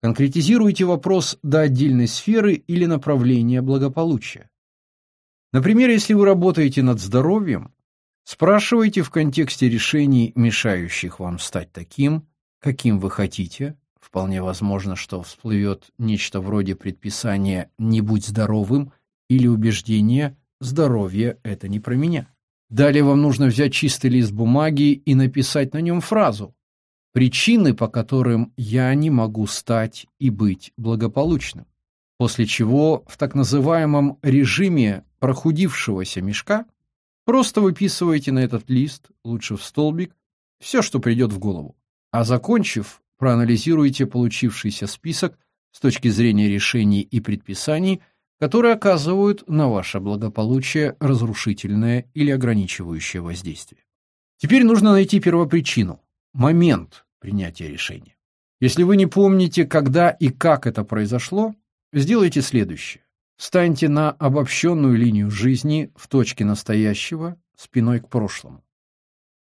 конкретизируйте вопрос до отдельной сферы или направления благополучия. Например, если вы работаете над здоровьем, спрашивайте в контексте решений, мешающих вам стать таким, каким вы хотите. Вполне возможно, что всплывет нечто вроде предписания «не будь здоровым» или убеждения «здоровье – это не про меня». Далее вам нужно взять чистый лист бумаги и написать на нем фразу «Причины, по которым я не могу стать и быть благополучным». После чего в так называемом режиме прохудившегося мешка, просто выписываете на этот лист, лучше в столбик, все, что придет в голову. А закончив, проанализируйте получившийся список с точки зрения решений и предписаний, которые оказывают на ваше благополучие разрушительное или ограничивающее воздействие. Теперь нужно найти первопричину, момент принятия решения. Если вы не помните, когда и как это произошло, сделайте следующее. Встаньте на обобщенную линию жизни в точке настоящего, спиной к прошлому.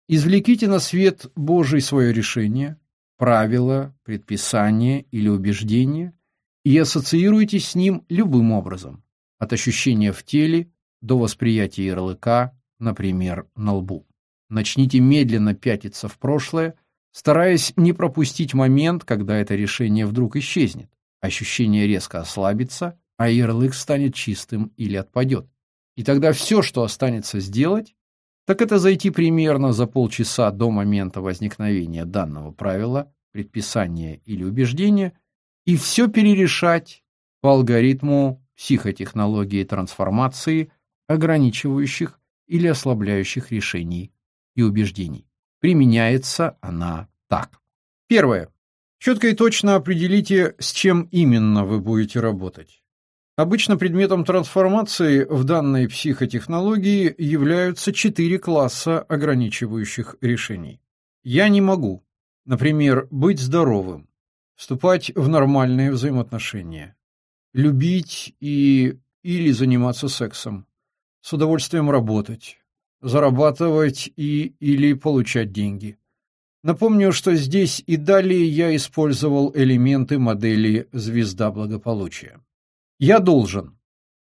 Извлеките на свет Божий свое решение, правило, предписание или убеждение и ассоциируйте с ним любым образом, от ощущения в теле до восприятия ярлыка, например, на лбу. Начните медленно пятиться в прошлое, стараясь не пропустить момент, когда это решение вдруг исчезнет, ощущение резко ослабится, а ярлык станет чистым или отпадет. И тогда все, что останется сделать, так это зайти примерно за полчаса до момента возникновения данного правила, предписания или убеждения и все перерешать по алгоритму психотехнологии трансформации, ограничивающих или ослабляющих решений и убеждений. Применяется она так. Первое. Четко и точно определите, с чем именно вы будете работать. Обычно предметом трансформации в данной психотехнологии являются четыре класса ограничивающих решений. Я не могу, например, быть здоровым, вступать в нормальные взаимоотношения, любить и или заниматься сексом, с удовольствием работать, зарабатывать и или получать деньги. Напомню, что здесь и далее я использовал элементы модели «Звезда благополучия». Я должен.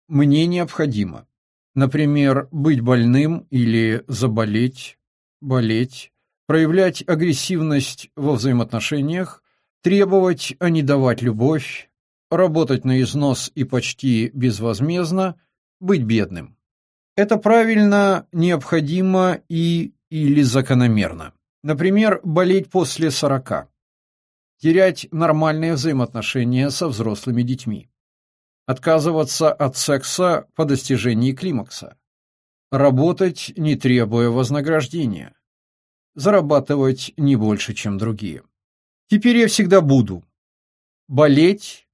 Мне необходимо. Например, быть больным или заболеть, болеть, проявлять агрессивность во взаимоотношениях, требовать, а не давать любовь, работать на износ и почти безвозмездно, быть бедным. Это правильно, необходимо и или закономерно. Например, болеть после сорока. Терять нормальные взаимоотношения со взрослыми детьми отказываться от секса по достижении климакса, работать, не требуя вознаграждения, зарабатывать не больше, чем другие. Теперь я всегда буду болеть,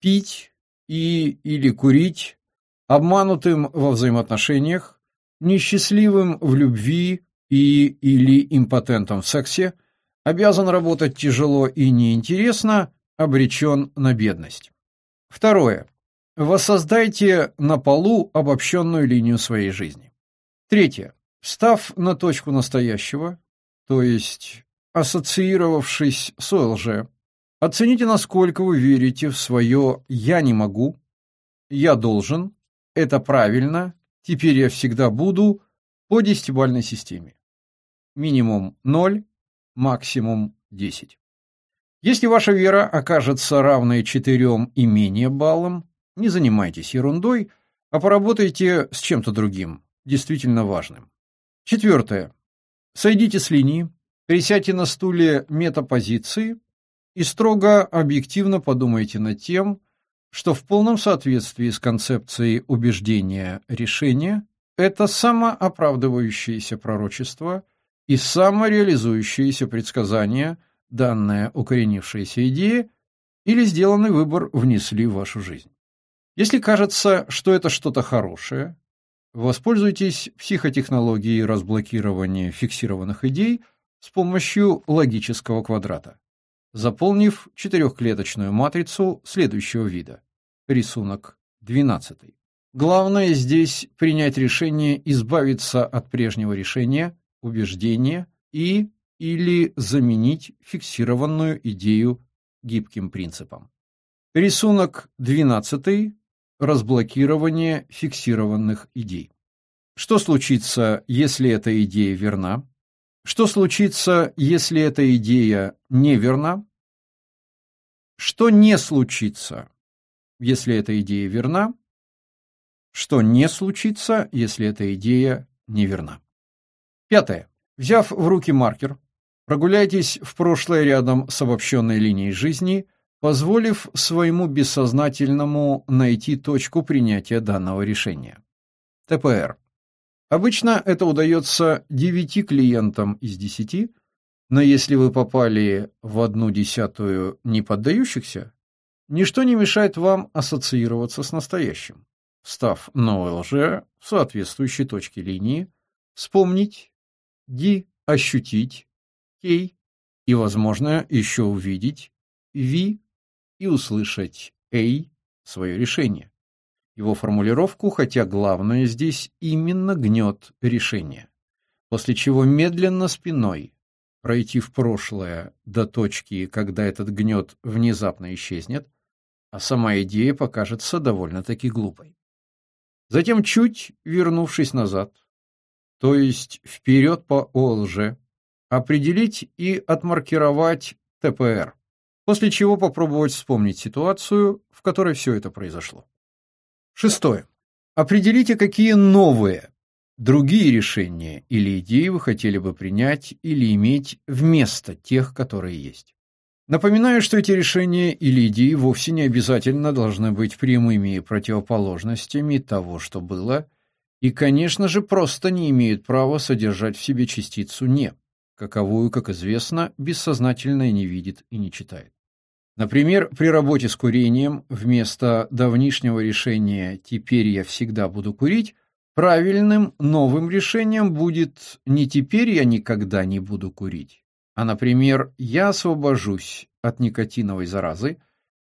пить и или курить, обманутым во взаимоотношениях, несчастливым в любви и или импотентом в сексе, обязан работать тяжело и неинтересно, обречен на бедность. Второе. Воссоздайте на полу обобщенную линию своей жизни. Третье. Встав на точку настоящего, то есть ассоциировавшись с ОЛЖ, оцените, насколько вы верите в свое «я не могу», «я должен», «это правильно», «теперь я всегда буду» по десятибалльной системе. Минимум 0, максимум 10. Если ваша вера окажется равной 4 и менее баллам, не занимайтесь ерундой, а поработайте с чем-то другим, действительно важным. Четвертое. Сойдите с линии, присядьте на стуле метапозиции и строго объективно подумайте над тем, что в полном соответствии с концепцией убеждения решения это самооправдывающееся пророчество и самореализующееся предсказание, данная укоренившаяся идея или сделанный выбор внесли в вашу жизнь. Если кажется, что это что-то хорошее, воспользуйтесь психотехнологией разблокирования фиксированных идей с помощью логического квадрата, заполнив четырехклеточную матрицу следующего вида. Рисунок 12. Главное здесь принять решение избавиться от прежнего решения, убеждения и или заменить фиксированную идею гибким принципом. Рисунок 12 разблокирование фиксированных идей. Что случится, если эта идея верна? Что случится, если эта идея неверна? Что не случится, если эта идея верна? Что не случится, если эта идея неверна? Пятое. Взяв в руки маркер, прогуляйтесь в прошлое рядом с обобщенной линией жизни – позволив своему бессознательному найти точку принятия данного решения. ТПР. Обычно это удается 9 клиентам из 10, но если вы попали в одну десятую неподдающихся, ничто не мешает вам ассоциироваться с настоящим, став на ОЛЖ в соответствующей точке линии, вспомнить, Ди ощутить, Кей и, возможно, еще увидеть, Ви и услышать «Эй» свое решение. Его формулировку, хотя главное здесь именно гнет решение. После чего медленно спиной пройти в прошлое до точки, когда этот гнет внезапно исчезнет, а сама идея покажется довольно-таки глупой. Затем чуть вернувшись назад, то есть вперед по ОЛЖ, определить и отмаркировать ТПР после чего попробовать вспомнить ситуацию, в которой все это произошло. Шестое. Определите, какие новые, другие решения или идеи вы хотели бы принять или иметь вместо тех, которые есть. Напоминаю, что эти решения или идеи вовсе не обязательно должны быть прямыми противоположностями того, что было, и, конечно же, просто не имеют права содержать в себе частицу «не», каковую, как известно, бессознательное не видит и не читает. Например, при работе с курением вместо давнишнего решения «теперь я всегда буду курить» правильным новым решением будет не «теперь я никогда не буду курить», а, например, «я освобожусь от никотиновой заразы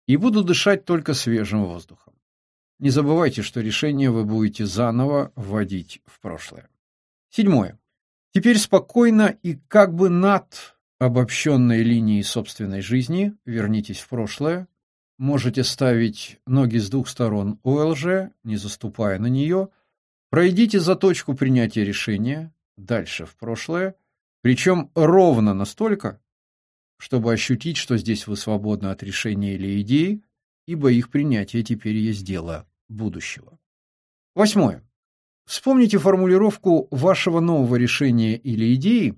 и буду дышать только свежим воздухом». Не забывайте, что решение вы будете заново вводить в прошлое. Седьмое. Теперь спокойно и как бы над обобщенной линии собственной жизни, вернитесь в прошлое, можете ставить ноги с двух сторон ОЛЖ, не заступая на нее, пройдите за точку принятия решения, дальше в прошлое, причем ровно настолько, чтобы ощутить, что здесь вы свободны от решения или идеи, ибо их принятие теперь есть дело будущего. Восьмое. Вспомните формулировку вашего нового решения или идеи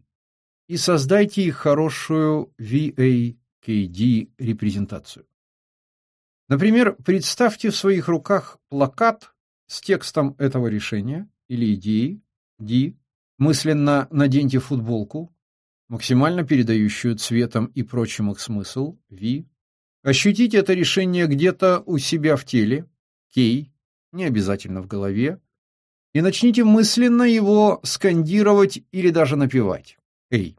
и создайте их хорошую VAKD репрезентацию. Например, представьте в своих руках плакат с текстом этого решения или идеи, D, мысленно наденьте футболку, максимально передающую цветом и прочим их смысл, V, ощутите это решение где-то у себя в теле, K, не обязательно в голове, и начните мысленно его скандировать или даже напевать. Эй.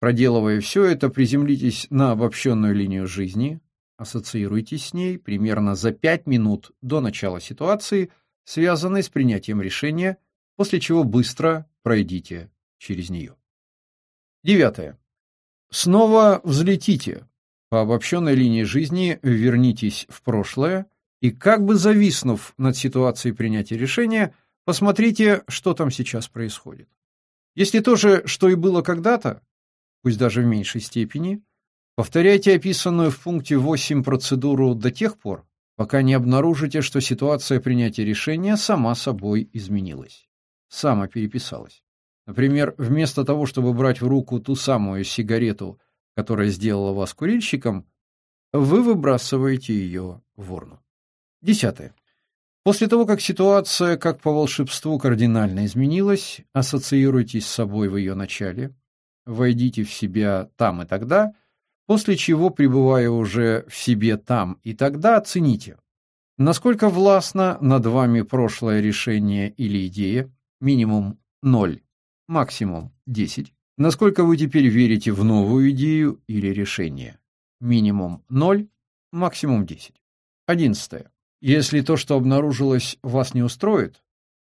Проделывая все это, приземлитесь на обобщенную линию жизни, ассоциируйтесь с ней примерно за 5 минут до начала ситуации, связанной с принятием решения, после чего быстро пройдите через нее. Девятое. Снова взлетите. По обобщенной линии жизни вернитесь в прошлое и как бы зависнув над ситуацией принятия решения, посмотрите, что там сейчас происходит. Если то же, что и было когда-то, пусть даже в меньшей степени, повторяйте описанную в пункте 8 процедуру до тех пор, пока не обнаружите, что ситуация принятия решения сама собой изменилась, самопереписалась. Например, вместо того, чтобы брать в руку ту самую сигарету, которая сделала вас курильщиком, вы выбрасываете ее в урну. Десятое. После того, как ситуация, как по волшебству, кардинально изменилась, ассоциируйтесь с собой в ее начале, войдите в себя там и тогда, после чего, пребывая уже в себе там и тогда, оцените, насколько властно над вами прошлое решение или идея, минимум 0, максимум 10, насколько вы теперь верите в новую идею или решение, минимум 0, максимум 10. Одиннадцатое. Если то, что обнаружилось, вас не устроит,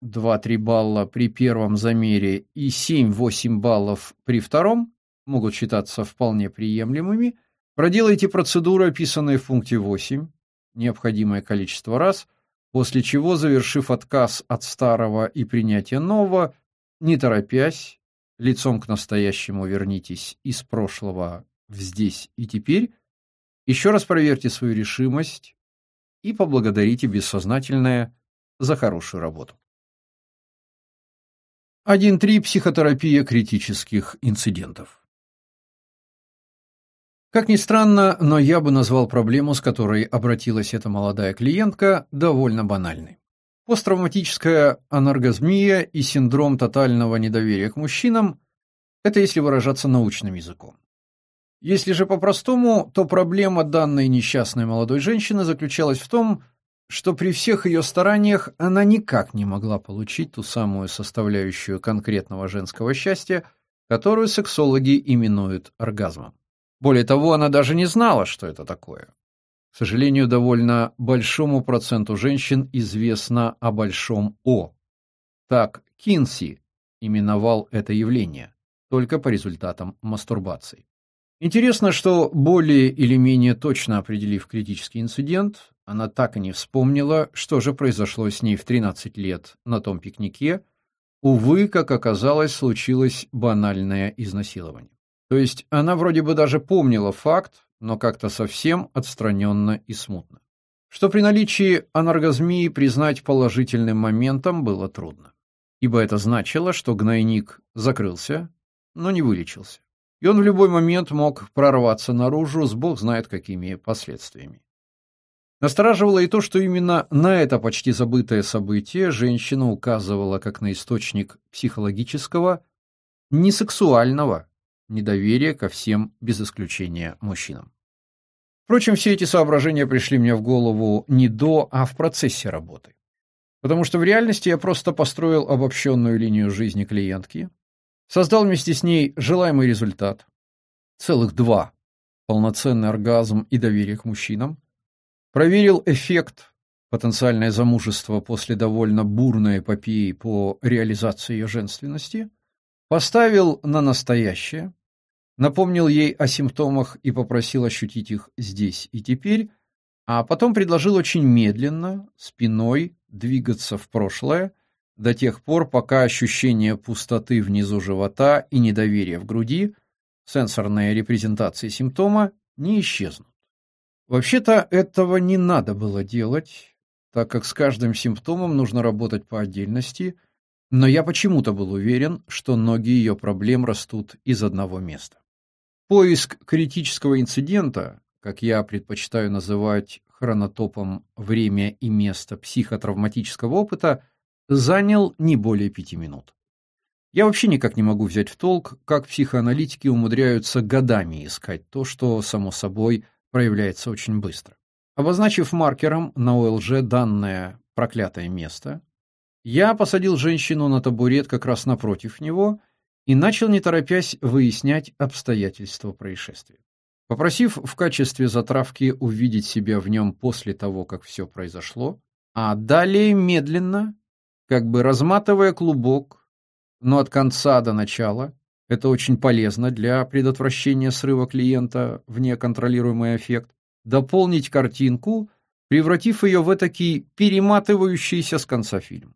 2-3 балла при первом замере и 7-8 баллов при втором могут считаться вполне приемлемыми, проделайте процедуру, описанную в пункте 8, необходимое количество раз, после чего, завершив отказ от старого и принятие нового, не торопясь, лицом к настоящему вернитесь из прошлого в здесь и теперь, еще раз проверьте свою решимость и поблагодарите бессознательное за хорошую работу. 1.3. Психотерапия критических инцидентов. Как ни странно, но я бы назвал проблему, с которой обратилась эта молодая клиентка, довольно банальной. Посттравматическая анаргазмия и синдром тотального недоверия к мужчинам – это если выражаться научным языком. Если же по-простому, то проблема данной несчастной молодой женщины заключалась в том, что при всех ее стараниях она никак не могла получить ту самую составляющую конкретного женского счастья, которую сексологи именуют оргазмом. Более того, она даже не знала, что это такое. К сожалению, довольно большому проценту женщин известно о большом О. Так Кинси именовал это явление, только по результатам мастурбации. Интересно, что более или менее точно определив критический инцидент, она так и не вспомнила, что же произошло с ней в 13 лет на том пикнике. Увы, как оказалось, случилось банальное изнасилование. То есть она вроде бы даже помнила факт, но как-то совсем отстраненно и смутно. Что при наличии анаргазмии признать положительным моментом было трудно, ибо это значило, что гнойник закрылся, но не вылечился, и он в любой момент мог прорваться наружу с бог знает какими последствиями. Настораживало и то, что именно на это почти забытое событие женщина указывала как на источник психологического, несексуального недоверие ко всем без исключения мужчинам. Впрочем, все эти соображения пришли мне в голову не до, а в процессе работы. Потому что в реальности я просто построил обобщенную линию жизни клиентки, создал вместе с ней желаемый результат, целых два, полноценный оргазм и доверие к мужчинам, проверил эффект, потенциальное замужество после довольно бурной эпопеи по реализации ее женственности, поставил на настоящее, напомнил ей о симптомах и попросил ощутить их здесь и теперь, а потом предложил очень медленно, спиной, двигаться в прошлое до тех пор, пока ощущение пустоты внизу живота и недоверия в груди, сенсорная репрезентация симптома, не исчезнут. Вообще-то этого не надо было делать, так как с каждым симптомом нужно работать по отдельности, но я почему-то был уверен, что ноги ее проблем растут из одного места. Поиск критического инцидента, как я предпочитаю называть хронотопом время и место психотравматического опыта, занял не более пяти минут. Я вообще никак не могу взять в толк, как психоаналитики умудряются годами искать то, что, само собой, проявляется очень быстро. Обозначив маркером на ОЛЖ данное проклятое место, я посадил женщину на табурет как раз напротив него и начал, не торопясь, выяснять обстоятельства происшествия. Попросив в качестве затравки увидеть себя в нем после того, как все произошло, а далее медленно, как бы разматывая клубок, но от конца до начала, это очень полезно для предотвращения срыва клиента в неконтролируемый эффект, дополнить картинку, превратив ее в этакий перематывающийся с конца фильм.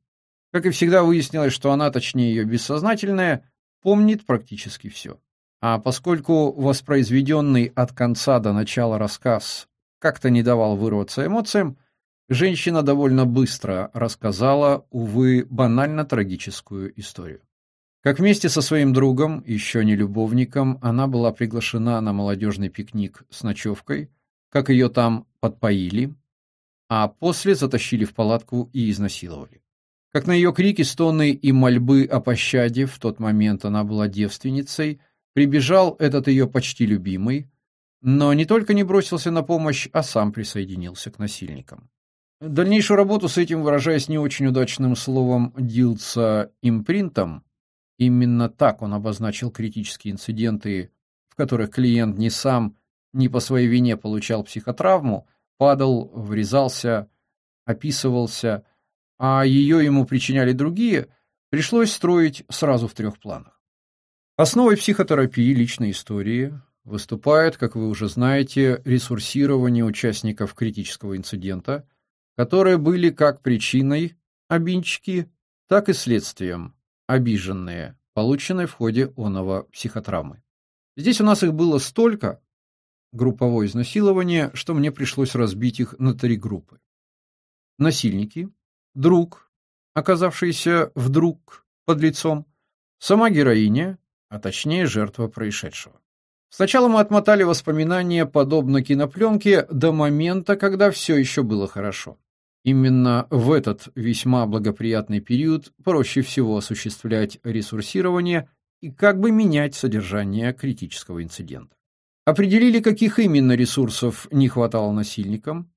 Как и всегда выяснилось, что она, точнее ее бессознательная, помнит практически все. А поскольку воспроизведенный от конца до начала рассказ как-то не давал вырваться эмоциям, женщина довольно быстро рассказала, увы, банально трагическую историю. Как вместе со своим другом, еще не любовником, она была приглашена на молодежный пикник с ночевкой, как ее там подпоили, а после затащили в палатку и изнасиловали. Как на ее крики, стоны и мольбы о пощаде, в тот момент она была девственницей, прибежал этот ее почти любимый, но не только не бросился на помощь, а сам присоединился к насильникам. Дальнейшую работу с этим, выражаясь не очень удачным словом «дилца импринтом», именно так он обозначил критические инциденты, в которых клиент не сам, не по своей вине получал психотравму, падал, врезался, описывался, а ее ему причиняли другие, пришлось строить сразу в трех планах. Основой психотерапии личной истории выступает, как вы уже знаете, ресурсирование участников критического инцидента, которые были как причиной обидчики, так и следствием обиженные, полученные в ходе оного психотравмы. Здесь у нас их было столько, групповое изнасилование, что мне пришлось разбить их на три группы. Насильники, друг, оказавшийся вдруг под лицом, сама героиня, а точнее жертва происшедшего. Сначала мы отмотали воспоминания, подобно кинопленке, до момента, когда все еще было хорошо. Именно в этот весьма благоприятный период проще всего осуществлять ресурсирование и как бы менять содержание критического инцидента. Определили, каких именно ресурсов не хватало насильникам.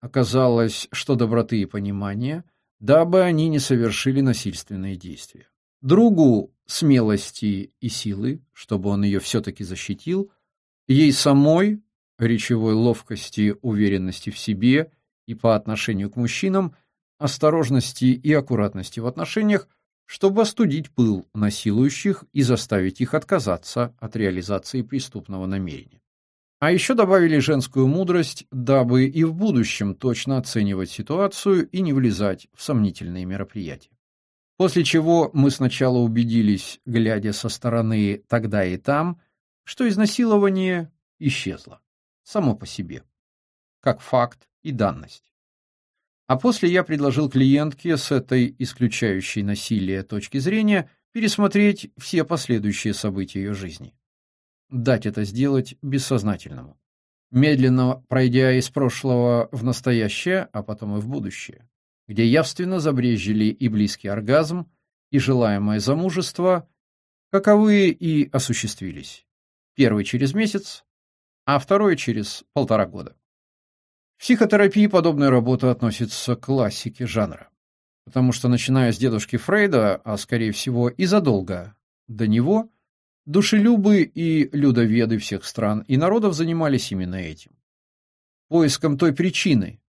Оказалось, что доброты и понимания – дабы они не совершили насильственные действия. Другу смелости и силы, чтобы он ее все-таки защитил, ей самой речевой ловкости, уверенности в себе и по отношению к мужчинам, осторожности и аккуратности в отношениях, чтобы остудить пыл насилующих и заставить их отказаться от реализации преступного намерения. А еще добавили женскую мудрость, дабы и в будущем точно оценивать ситуацию и не влезать в сомнительные мероприятия. После чего мы сначала убедились, глядя со стороны тогда и там, что изнасилование исчезло само по себе, как факт и данность. А после я предложил клиентке с этой исключающей насилие точки зрения пересмотреть все последующие события ее жизни дать это сделать бессознательному, медленно пройдя из прошлого в настоящее, а потом и в будущее, где явственно забрезжили и близкий оргазм, и желаемое замужество, каковые и осуществились. Первый через месяц, а второй через полтора года. В психотерапии подобная работа относится к классике жанра, потому что начиная с дедушки Фрейда, а скорее всего и задолго до него – Душелюбы и людоведы всех стран и народов занимались именно этим. Поиском той причины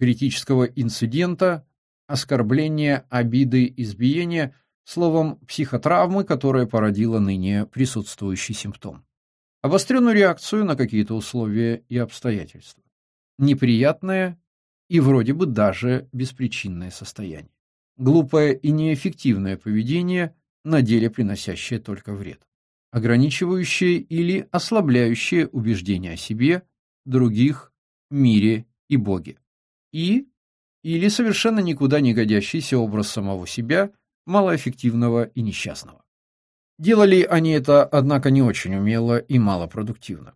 критического инцидента, оскорбления, обиды, избиения, словом, психотравмы, которая породила ныне присутствующий симптом. Обостренную реакцию на какие-то условия и обстоятельства. Неприятное и вроде бы даже беспричинное состояние. Глупое и неэффективное поведение, на деле приносящее только вред ограничивающие или ослабляющие убеждения о себе, других, мире и Боге. И или совершенно никуда не годящийся образ самого себя, малоэффективного и несчастного. Делали они это, однако, не очень умело и малопродуктивно.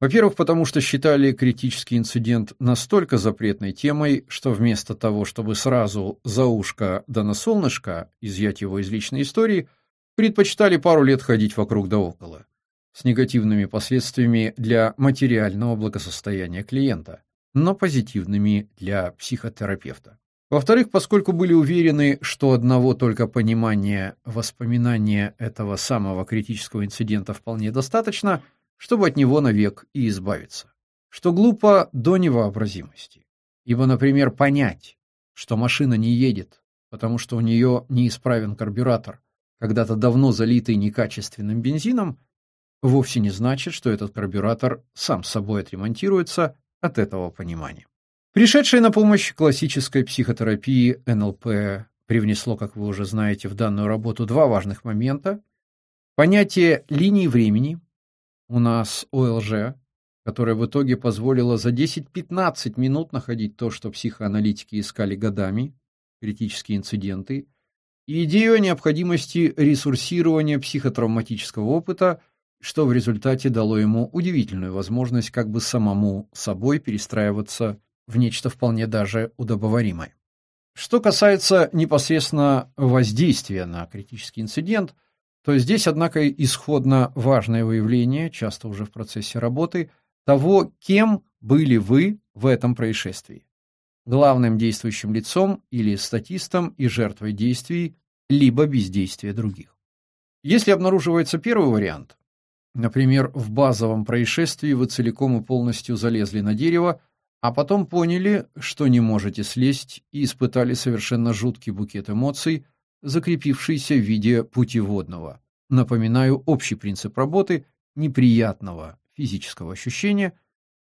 Во-первых, потому что считали критический инцидент настолько запретной темой, что вместо того, чтобы сразу за ушко да на солнышко изъять его из личной истории – предпочитали пару лет ходить вокруг да около, с негативными последствиями для материального благосостояния клиента, но позитивными для психотерапевта. Во-вторых, поскольку были уверены, что одного только понимания воспоминания этого самого критического инцидента вполне достаточно, чтобы от него навек и избавиться. Что глупо до невообразимости. Ибо, например, понять, что машина не едет, потому что у нее неисправен карбюратор, когда-то давно залитый некачественным бензином, вовсе не значит, что этот карбюратор сам собой отремонтируется от этого понимания. Пришедшее на помощь классической психотерапии НЛП привнесло, как вы уже знаете, в данную работу два важных момента. Понятие линии времени. У нас ОЛЖ, которое в итоге позволило за 10-15 минут находить то, что психоаналитики искали годами, критические инциденты, и идею о необходимости ресурсирования психотравматического опыта, что в результате дало ему удивительную возможность как бы самому собой перестраиваться в нечто вполне даже удобоваримое. Что касается непосредственно воздействия на критический инцидент, то здесь, однако, исходно важное выявление, часто уже в процессе работы, того, кем были вы в этом происшествии. Главным действующим лицом или статистом и жертвой действий, либо бездействия других. Если обнаруживается первый вариант, например, в базовом происшествии вы целиком и полностью залезли на дерево, а потом поняли, что не можете слезть и испытали совершенно жуткий букет эмоций, закрепившийся в виде путеводного. Напоминаю общий принцип работы неприятного физического ощущения,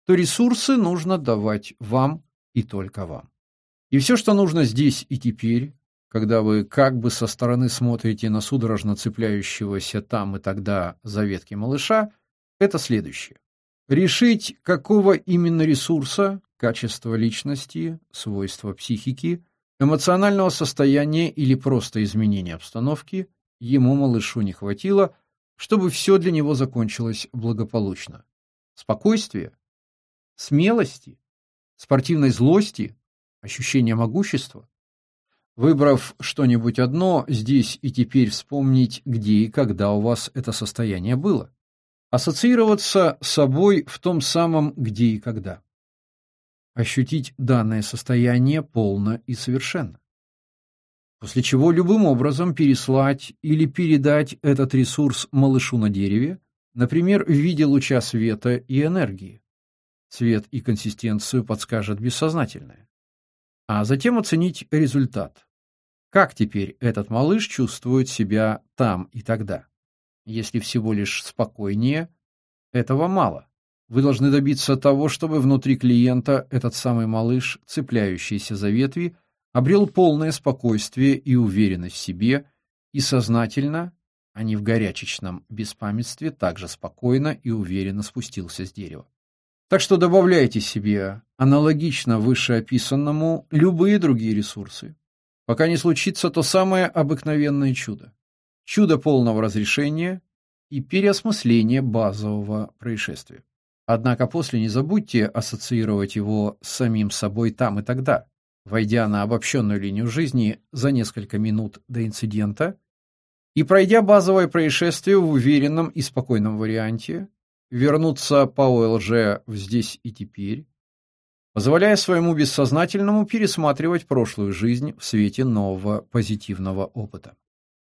то ресурсы нужно давать вам и только вам. И все, что нужно здесь и теперь, когда вы как бы со стороны смотрите на судорожно цепляющегося там и тогда за ветки малыша, это следующее. Решить, какого именно ресурса качество личности, свойства психики, эмоционального состояния или просто изменения обстановки ему, малышу, не хватило, чтобы все для него закончилось благополучно. Спокойствие, смелости, спортивной злости, ощущения могущества. Выбрав что-нибудь одно, здесь и теперь вспомнить, где и когда у вас это состояние было. Ассоциироваться с собой в том самом где и когда ощутить данное состояние полно и совершенно. После чего любым образом переслать или передать этот ресурс малышу на дереве, например, в виде луча света и энергии. Цвет и консистенцию подскажет бессознательное. А затем оценить результат. Как теперь этот малыш чувствует себя там и тогда? Если всего лишь спокойнее, этого мало. Вы должны добиться того, чтобы внутри клиента этот самый малыш, цепляющийся за ветви, обрел полное спокойствие и уверенность в себе и сознательно, а не в горячечном беспамятстве, также спокойно и уверенно спустился с дерева. Так что добавляйте себе аналогично вышеописанному любые другие ресурсы, пока не случится то самое обыкновенное чудо. Чудо полного разрешения и переосмысления базового происшествия. Однако после не забудьте ассоциировать его с самим собой там и тогда, войдя на обобщенную линию жизни за несколько минут до инцидента и пройдя базовое происшествие в уверенном и спокойном варианте, вернуться по ОЛЖ в здесь и теперь, позволяя своему бессознательному пересматривать прошлую жизнь в свете нового позитивного опыта.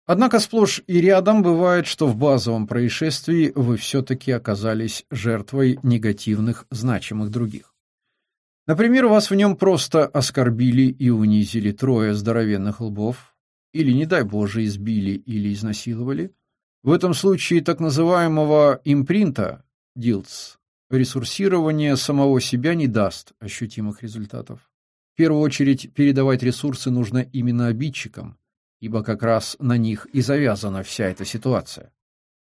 Однако сплошь и рядом бывает, что в базовом происшествии вы все-таки оказались жертвой негативных, значимых других. Например, вас в нем просто оскорбили и унизили трое здоровенных лбов, или, не дай Боже, избили или изнасиловали. В этом случае так называемого импринта, дилц, ресурсирование самого себя не даст ощутимых результатов. В первую очередь передавать ресурсы нужно именно обидчикам, ибо как раз на них и завязана вся эта ситуация.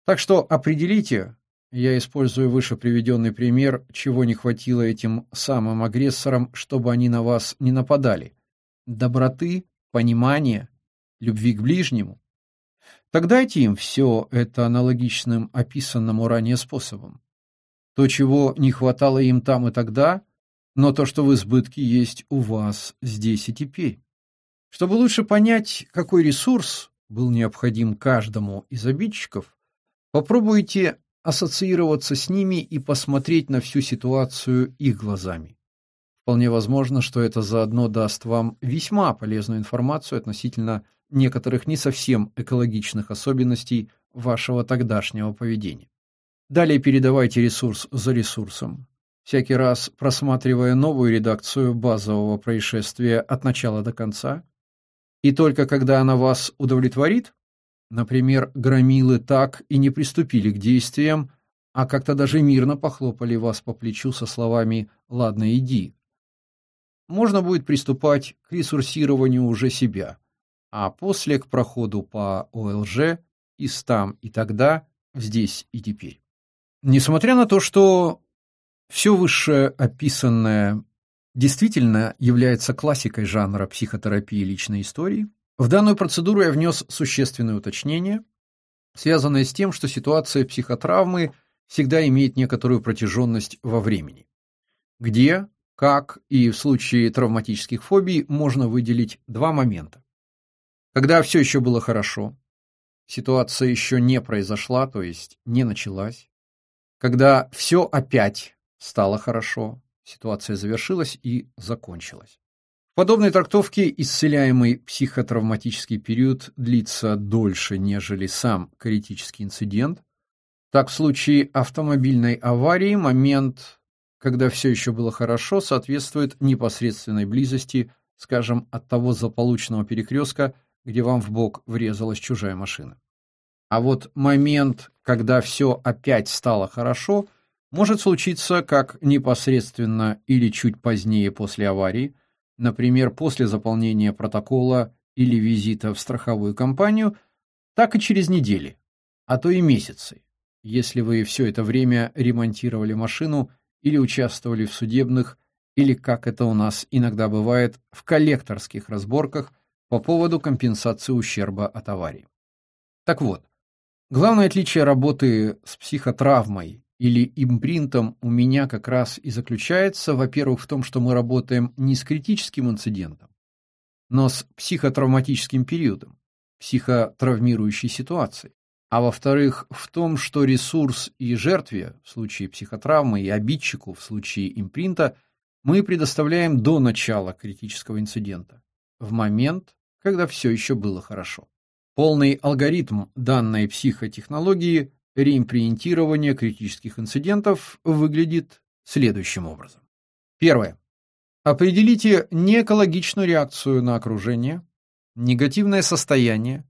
Так что определите, я использую выше приведенный пример, чего не хватило этим самым агрессорам, чтобы они на вас не нападали. Доброты, понимания, любви к ближнему. Так дайте им все это аналогичным описанному ранее способом. То, чего не хватало им там и тогда, но то, что в избытке есть у вас здесь и теперь. Чтобы лучше понять, какой ресурс был необходим каждому из обидчиков, попробуйте ассоциироваться с ними и посмотреть на всю ситуацию их глазами. Вполне возможно, что это заодно даст вам весьма полезную информацию относительно некоторых не совсем экологичных особенностей вашего тогдашнего поведения. Далее передавайте ресурс за ресурсом, всякий раз просматривая новую редакцию базового происшествия от начала до конца, и только когда она вас удовлетворит, например, громилы так и не приступили к действиям, а как-то даже мирно похлопали вас по плечу со словами «Ладно, иди», можно будет приступать к ресурсированию уже себя, а после к проходу по ОЛЖ из там и тогда, здесь и теперь. Несмотря на то, что все вышеописанное действительно является классикой жанра психотерапии личной истории, в данную процедуру я внес существенное уточнение, связанное с тем, что ситуация психотравмы всегда имеет некоторую протяженность во времени. Где, как и в случае травматических фобий можно выделить два момента. Когда все еще было хорошо, ситуация еще не произошла, то есть не началась. Когда все опять стало хорошо, ситуация завершилась и закончилась. В подобной трактовке исцеляемый психотравматический период длится дольше, нежели сам критический инцидент. Так, в случае автомобильной аварии момент, когда все еще было хорошо, соответствует непосредственной близости, скажем, от того злополучного перекрестка, где вам в бок врезалась чужая машина. А вот момент, когда все опять стало хорошо, может случиться как непосредственно или чуть позднее после аварии, например, после заполнения протокола или визита в страховую компанию, так и через недели, а то и месяцы, если вы все это время ремонтировали машину или участвовали в судебных, или, как это у нас иногда бывает, в коллекторских разборках по поводу компенсации ущерба от аварии. Так вот, главное отличие работы с психотравмой или импринтом у меня как раз и заключается, во-первых, в том, что мы работаем не с критическим инцидентом, но с психотравматическим периодом, психотравмирующей ситуацией. А во-вторых, в том, что ресурс и жертве в случае психотравмы и обидчику в случае импринта мы предоставляем до начала критического инцидента, в момент, когда все еще было хорошо. Полный алгоритм данной психотехнологии реимприентирования критических инцидентов выглядит следующим образом. Первое. Определите неэкологичную реакцию на окружение, негативное состояние,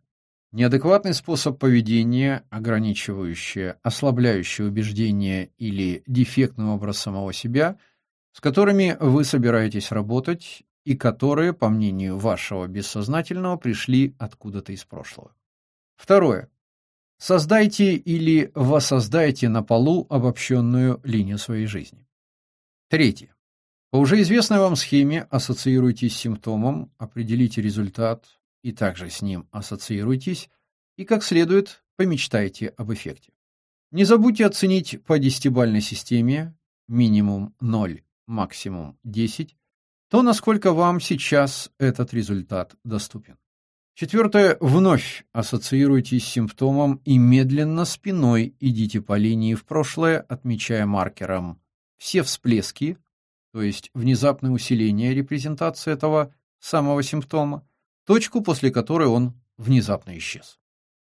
неадекватный способ поведения, ограничивающее, ослабляющее убеждения или дефектный образ самого себя, с которыми вы собираетесь работать и которые, по мнению вашего бессознательного, пришли откуда-то из прошлого. Второе. Создайте или воссоздайте на полу обобщенную линию своей жизни. Третье. По уже известной вам схеме ассоциируйтесь с симптомом, определите результат и также с ним ассоциируйтесь и как следует помечтайте об эффекте. Не забудьте оценить по десятибалльной системе минимум 0, максимум 10, то, насколько вам сейчас этот результат доступен. Четвертое. Вновь ассоциируйтесь с симптомом и медленно спиной идите по линии в прошлое, отмечая маркером все всплески, то есть внезапное усиление репрезентации этого самого симптома, точку, после которой он внезапно исчез.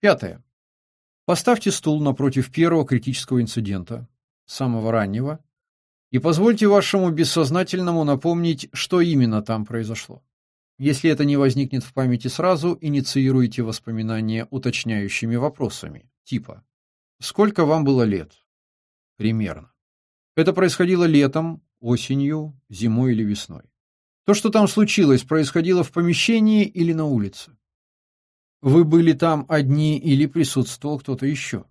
Пятое. Поставьте стул напротив первого критического инцидента, самого раннего, и позвольте вашему бессознательному напомнить, что именно там произошло. Если это не возникнет в памяти сразу, инициируйте воспоминания уточняющими вопросами, типа «Сколько вам было лет?» Примерно. Это происходило летом, осенью, зимой или весной. То, что там случилось, происходило в помещении или на улице. Вы были там одни или присутствовал кто-то еще?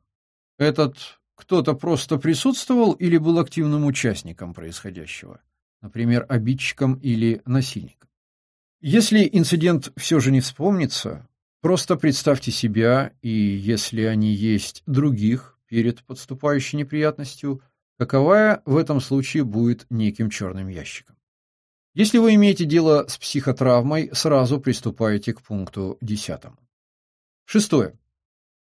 Этот кто-то просто присутствовал или был активным участником происходящего, например, обидчиком или насильником? Если инцидент все же не вспомнится, просто представьте себя, и если они есть других перед подступающей неприятностью, каковая в этом случае будет неким черным ящиком. Если вы имеете дело с психотравмой, сразу приступайте к пункту 10. Шестое.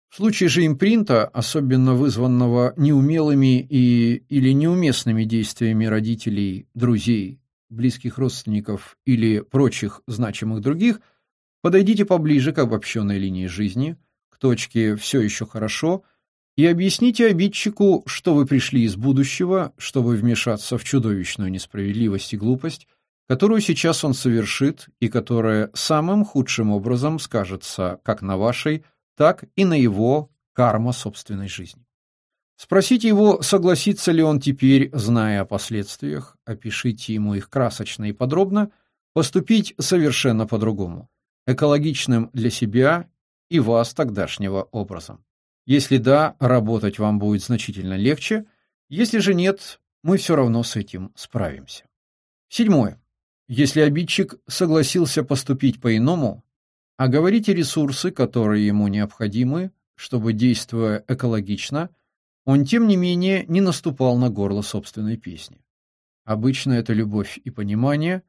В случае же импринта, особенно вызванного неумелыми и или неуместными действиями родителей, друзей, близких родственников или прочих значимых других, подойдите поближе к обобщенной линии жизни, к точке «все еще хорошо», и объясните обидчику, что вы пришли из будущего, чтобы вмешаться в чудовищную несправедливость и глупость, которую сейчас он совершит и которая самым худшим образом скажется как на вашей, так и на его карма собственной жизни. Спросите его, согласится ли он теперь, зная о последствиях, опишите ему их красочно и подробно, поступить совершенно по-другому, экологичным для себя и вас тогдашнего образом. Если да, работать вам будет значительно легче, если же нет, мы все равно с этим справимся. Седьмое. Если обидчик согласился поступить по-иному, оговорите ресурсы, которые ему необходимы, чтобы, действуя экологично, он, тем не менее, не наступал на горло собственной песни. Обычно это любовь и понимание.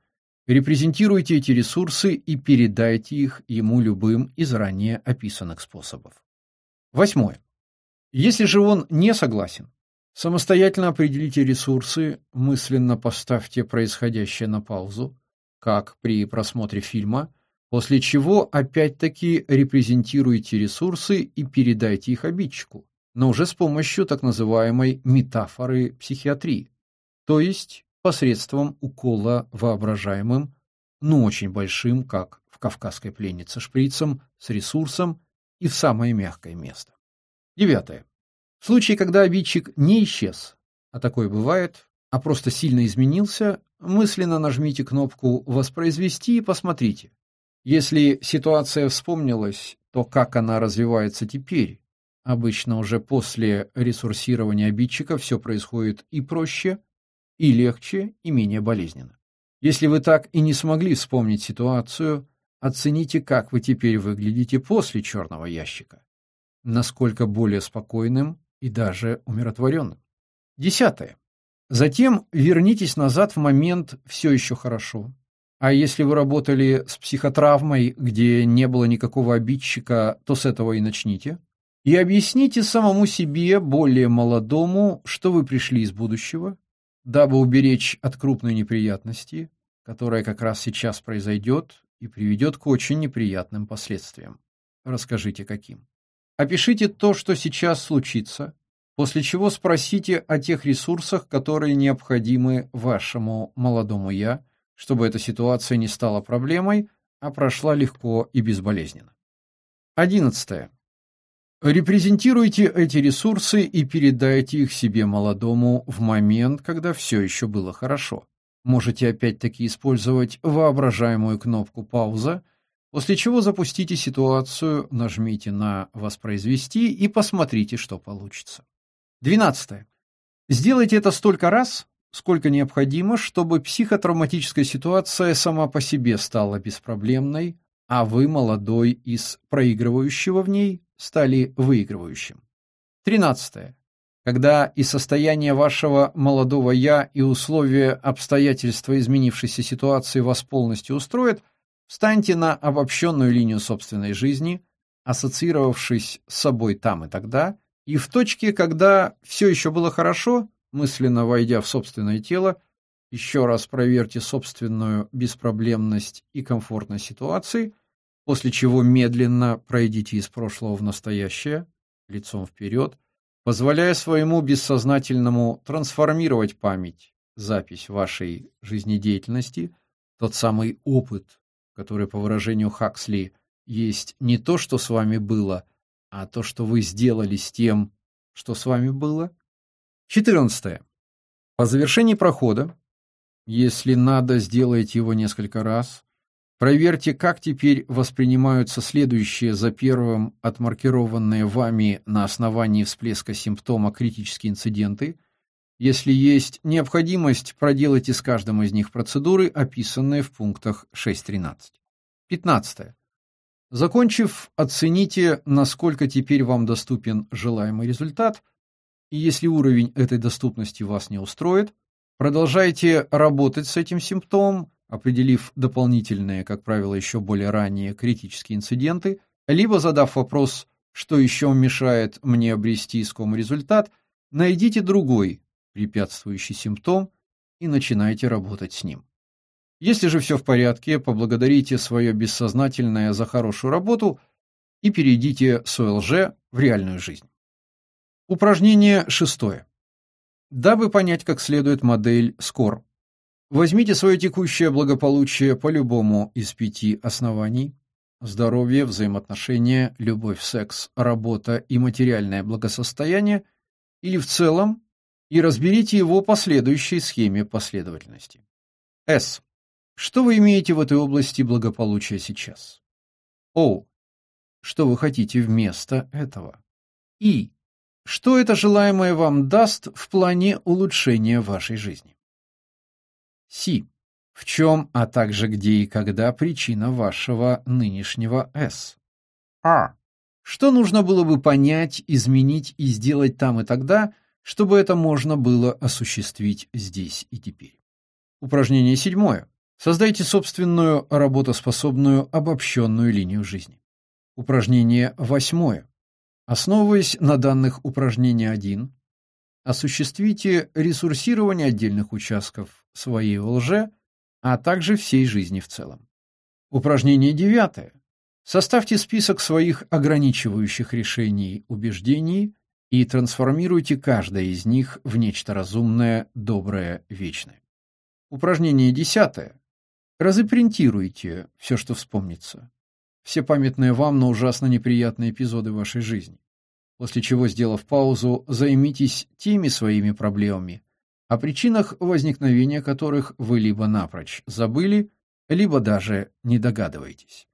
Репрезентируйте эти ресурсы и передайте их ему любым из ранее описанных способов. Восьмое. Если же он не согласен, самостоятельно определите ресурсы, мысленно поставьте происходящее на паузу, как при просмотре фильма, после чего опять-таки репрезентируйте ресурсы и передайте их обидчику, но уже с помощью так называемой метафоры психиатрии, то есть посредством укола воображаемым, но очень большим, как в «Кавказской пленнице» шприцем, с ресурсом и в самое мягкое место. Девятое. В случае, когда обидчик не исчез, а такое бывает, а просто сильно изменился, мысленно нажмите кнопку «Воспроизвести» и посмотрите. Если ситуация вспомнилась, то как она развивается теперь? Обычно уже после ресурсирования обидчика все происходит и проще, и легче, и менее болезненно. Если вы так и не смогли вспомнить ситуацию, оцените, как вы теперь выглядите после черного ящика. Насколько более спокойным и даже умиротворенным. Десятое. Затем вернитесь назад в момент «все еще хорошо». А если вы работали с психотравмой, где не было никакого обидчика, то с этого и начните. И объясните самому себе, более молодому, что вы пришли из будущего, дабы уберечь от крупной неприятности, которая как раз сейчас произойдет и приведет к очень неприятным последствиям. Расскажите, каким. Опишите то, что сейчас случится, после чего спросите о тех ресурсах, которые необходимы вашему молодому «я», чтобы эта ситуация не стала проблемой, а прошла легко и безболезненно. Одиннадцатое. Репрезентируйте эти ресурсы и передайте их себе молодому в момент, когда все еще было хорошо. Можете опять-таки использовать воображаемую кнопку «Пауза», после чего запустите ситуацию, нажмите на «Воспроизвести» и посмотрите, что получится. Двенадцатое. Сделайте это столько раз, сколько необходимо, чтобы психотравматическая ситуация сама по себе стала беспроблемной, а вы, молодой из проигрывающего в ней, стали выигрывающим. Тринадцатое. Когда и состояние вашего молодого «я» и условия обстоятельства изменившейся ситуации вас полностью устроят, встаньте на обобщенную линию собственной жизни, ассоциировавшись с собой там и тогда, и в точке, когда все еще было хорошо, мысленно войдя в собственное тело, еще раз проверьте собственную беспроблемность и комфортность ситуации, после чего медленно пройдите из прошлого в настоящее, лицом вперед, позволяя своему бессознательному трансформировать память, запись вашей жизнедеятельности, тот самый опыт, который, по выражению Хаксли, есть не то, что с вами было, а то, что вы сделали с тем, что с вами было. 14. По завершении прохода, если надо, сделайте его несколько раз, Проверьте, как теперь воспринимаются следующие за первым отмаркированные вами на основании всплеска симптома критические инциденты. Если есть необходимость, проделайте с каждым из них процедуры, описанные в пунктах 6.13. 15. Закончив, оцените, насколько теперь вам доступен желаемый результат, и если уровень этой доступности вас не устроит, продолжайте работать с этим симптомом, определив дополнительные, как правило, еще более ранние критические инциденты, либо задав вопрос, что еще мешает мне обрести искомый результат, найдите другой препятствующий симптом и начинайте работать с ним. Если же все в порядке, поблагодарите свое бессознательное за хорошую работу и перейдите с ОЛЖ в реальную жизнь. Упражнение шестое. Дабы понять как следует модель SCORE, Возьмите свое текущее благополучие по любому из пяти оснований – здоровье, взаимоотношения, любовь, секс, работа и материальное благосостояние – или в целом, и разберите его по следующей схеме последовательности. С. Что вы имеете в этой области благополучия сейчас? О. Что вы хотите вместо этого? И. Что это желаемое вам даст в плане улучшения вашей жизни? Си. В чем, а также где и когда причина вашего нынешнего С? А. Что нужно было бы понять, изменить и сделать там и тогда, чтобы это можно было осуществить здесь и теперь? Упражнение седьмое. Создайте собственную работоспособную обобщенную линию жизни. Упражнение восьмое. Основываясь на данных упражнения 1, осуществите ресурсирование отдельных участков своей лже, а также всей жизни в целом. Упражнение девятое. Составьте список своих ограничивающих решений, убеждений и трансформируйте каждое из них в нечто разумное, доброе, вечное. Упражнение десятое. Разопринтируйте все, что вспомнится. Все памятные вам, но ужасно неприятные эпизоды вашей жизни. После чего, сделав паузу, займитесь теми своими проблемами, о причинах возникновения которых вы либо напрочь забыли, либо даже не догадываетесь.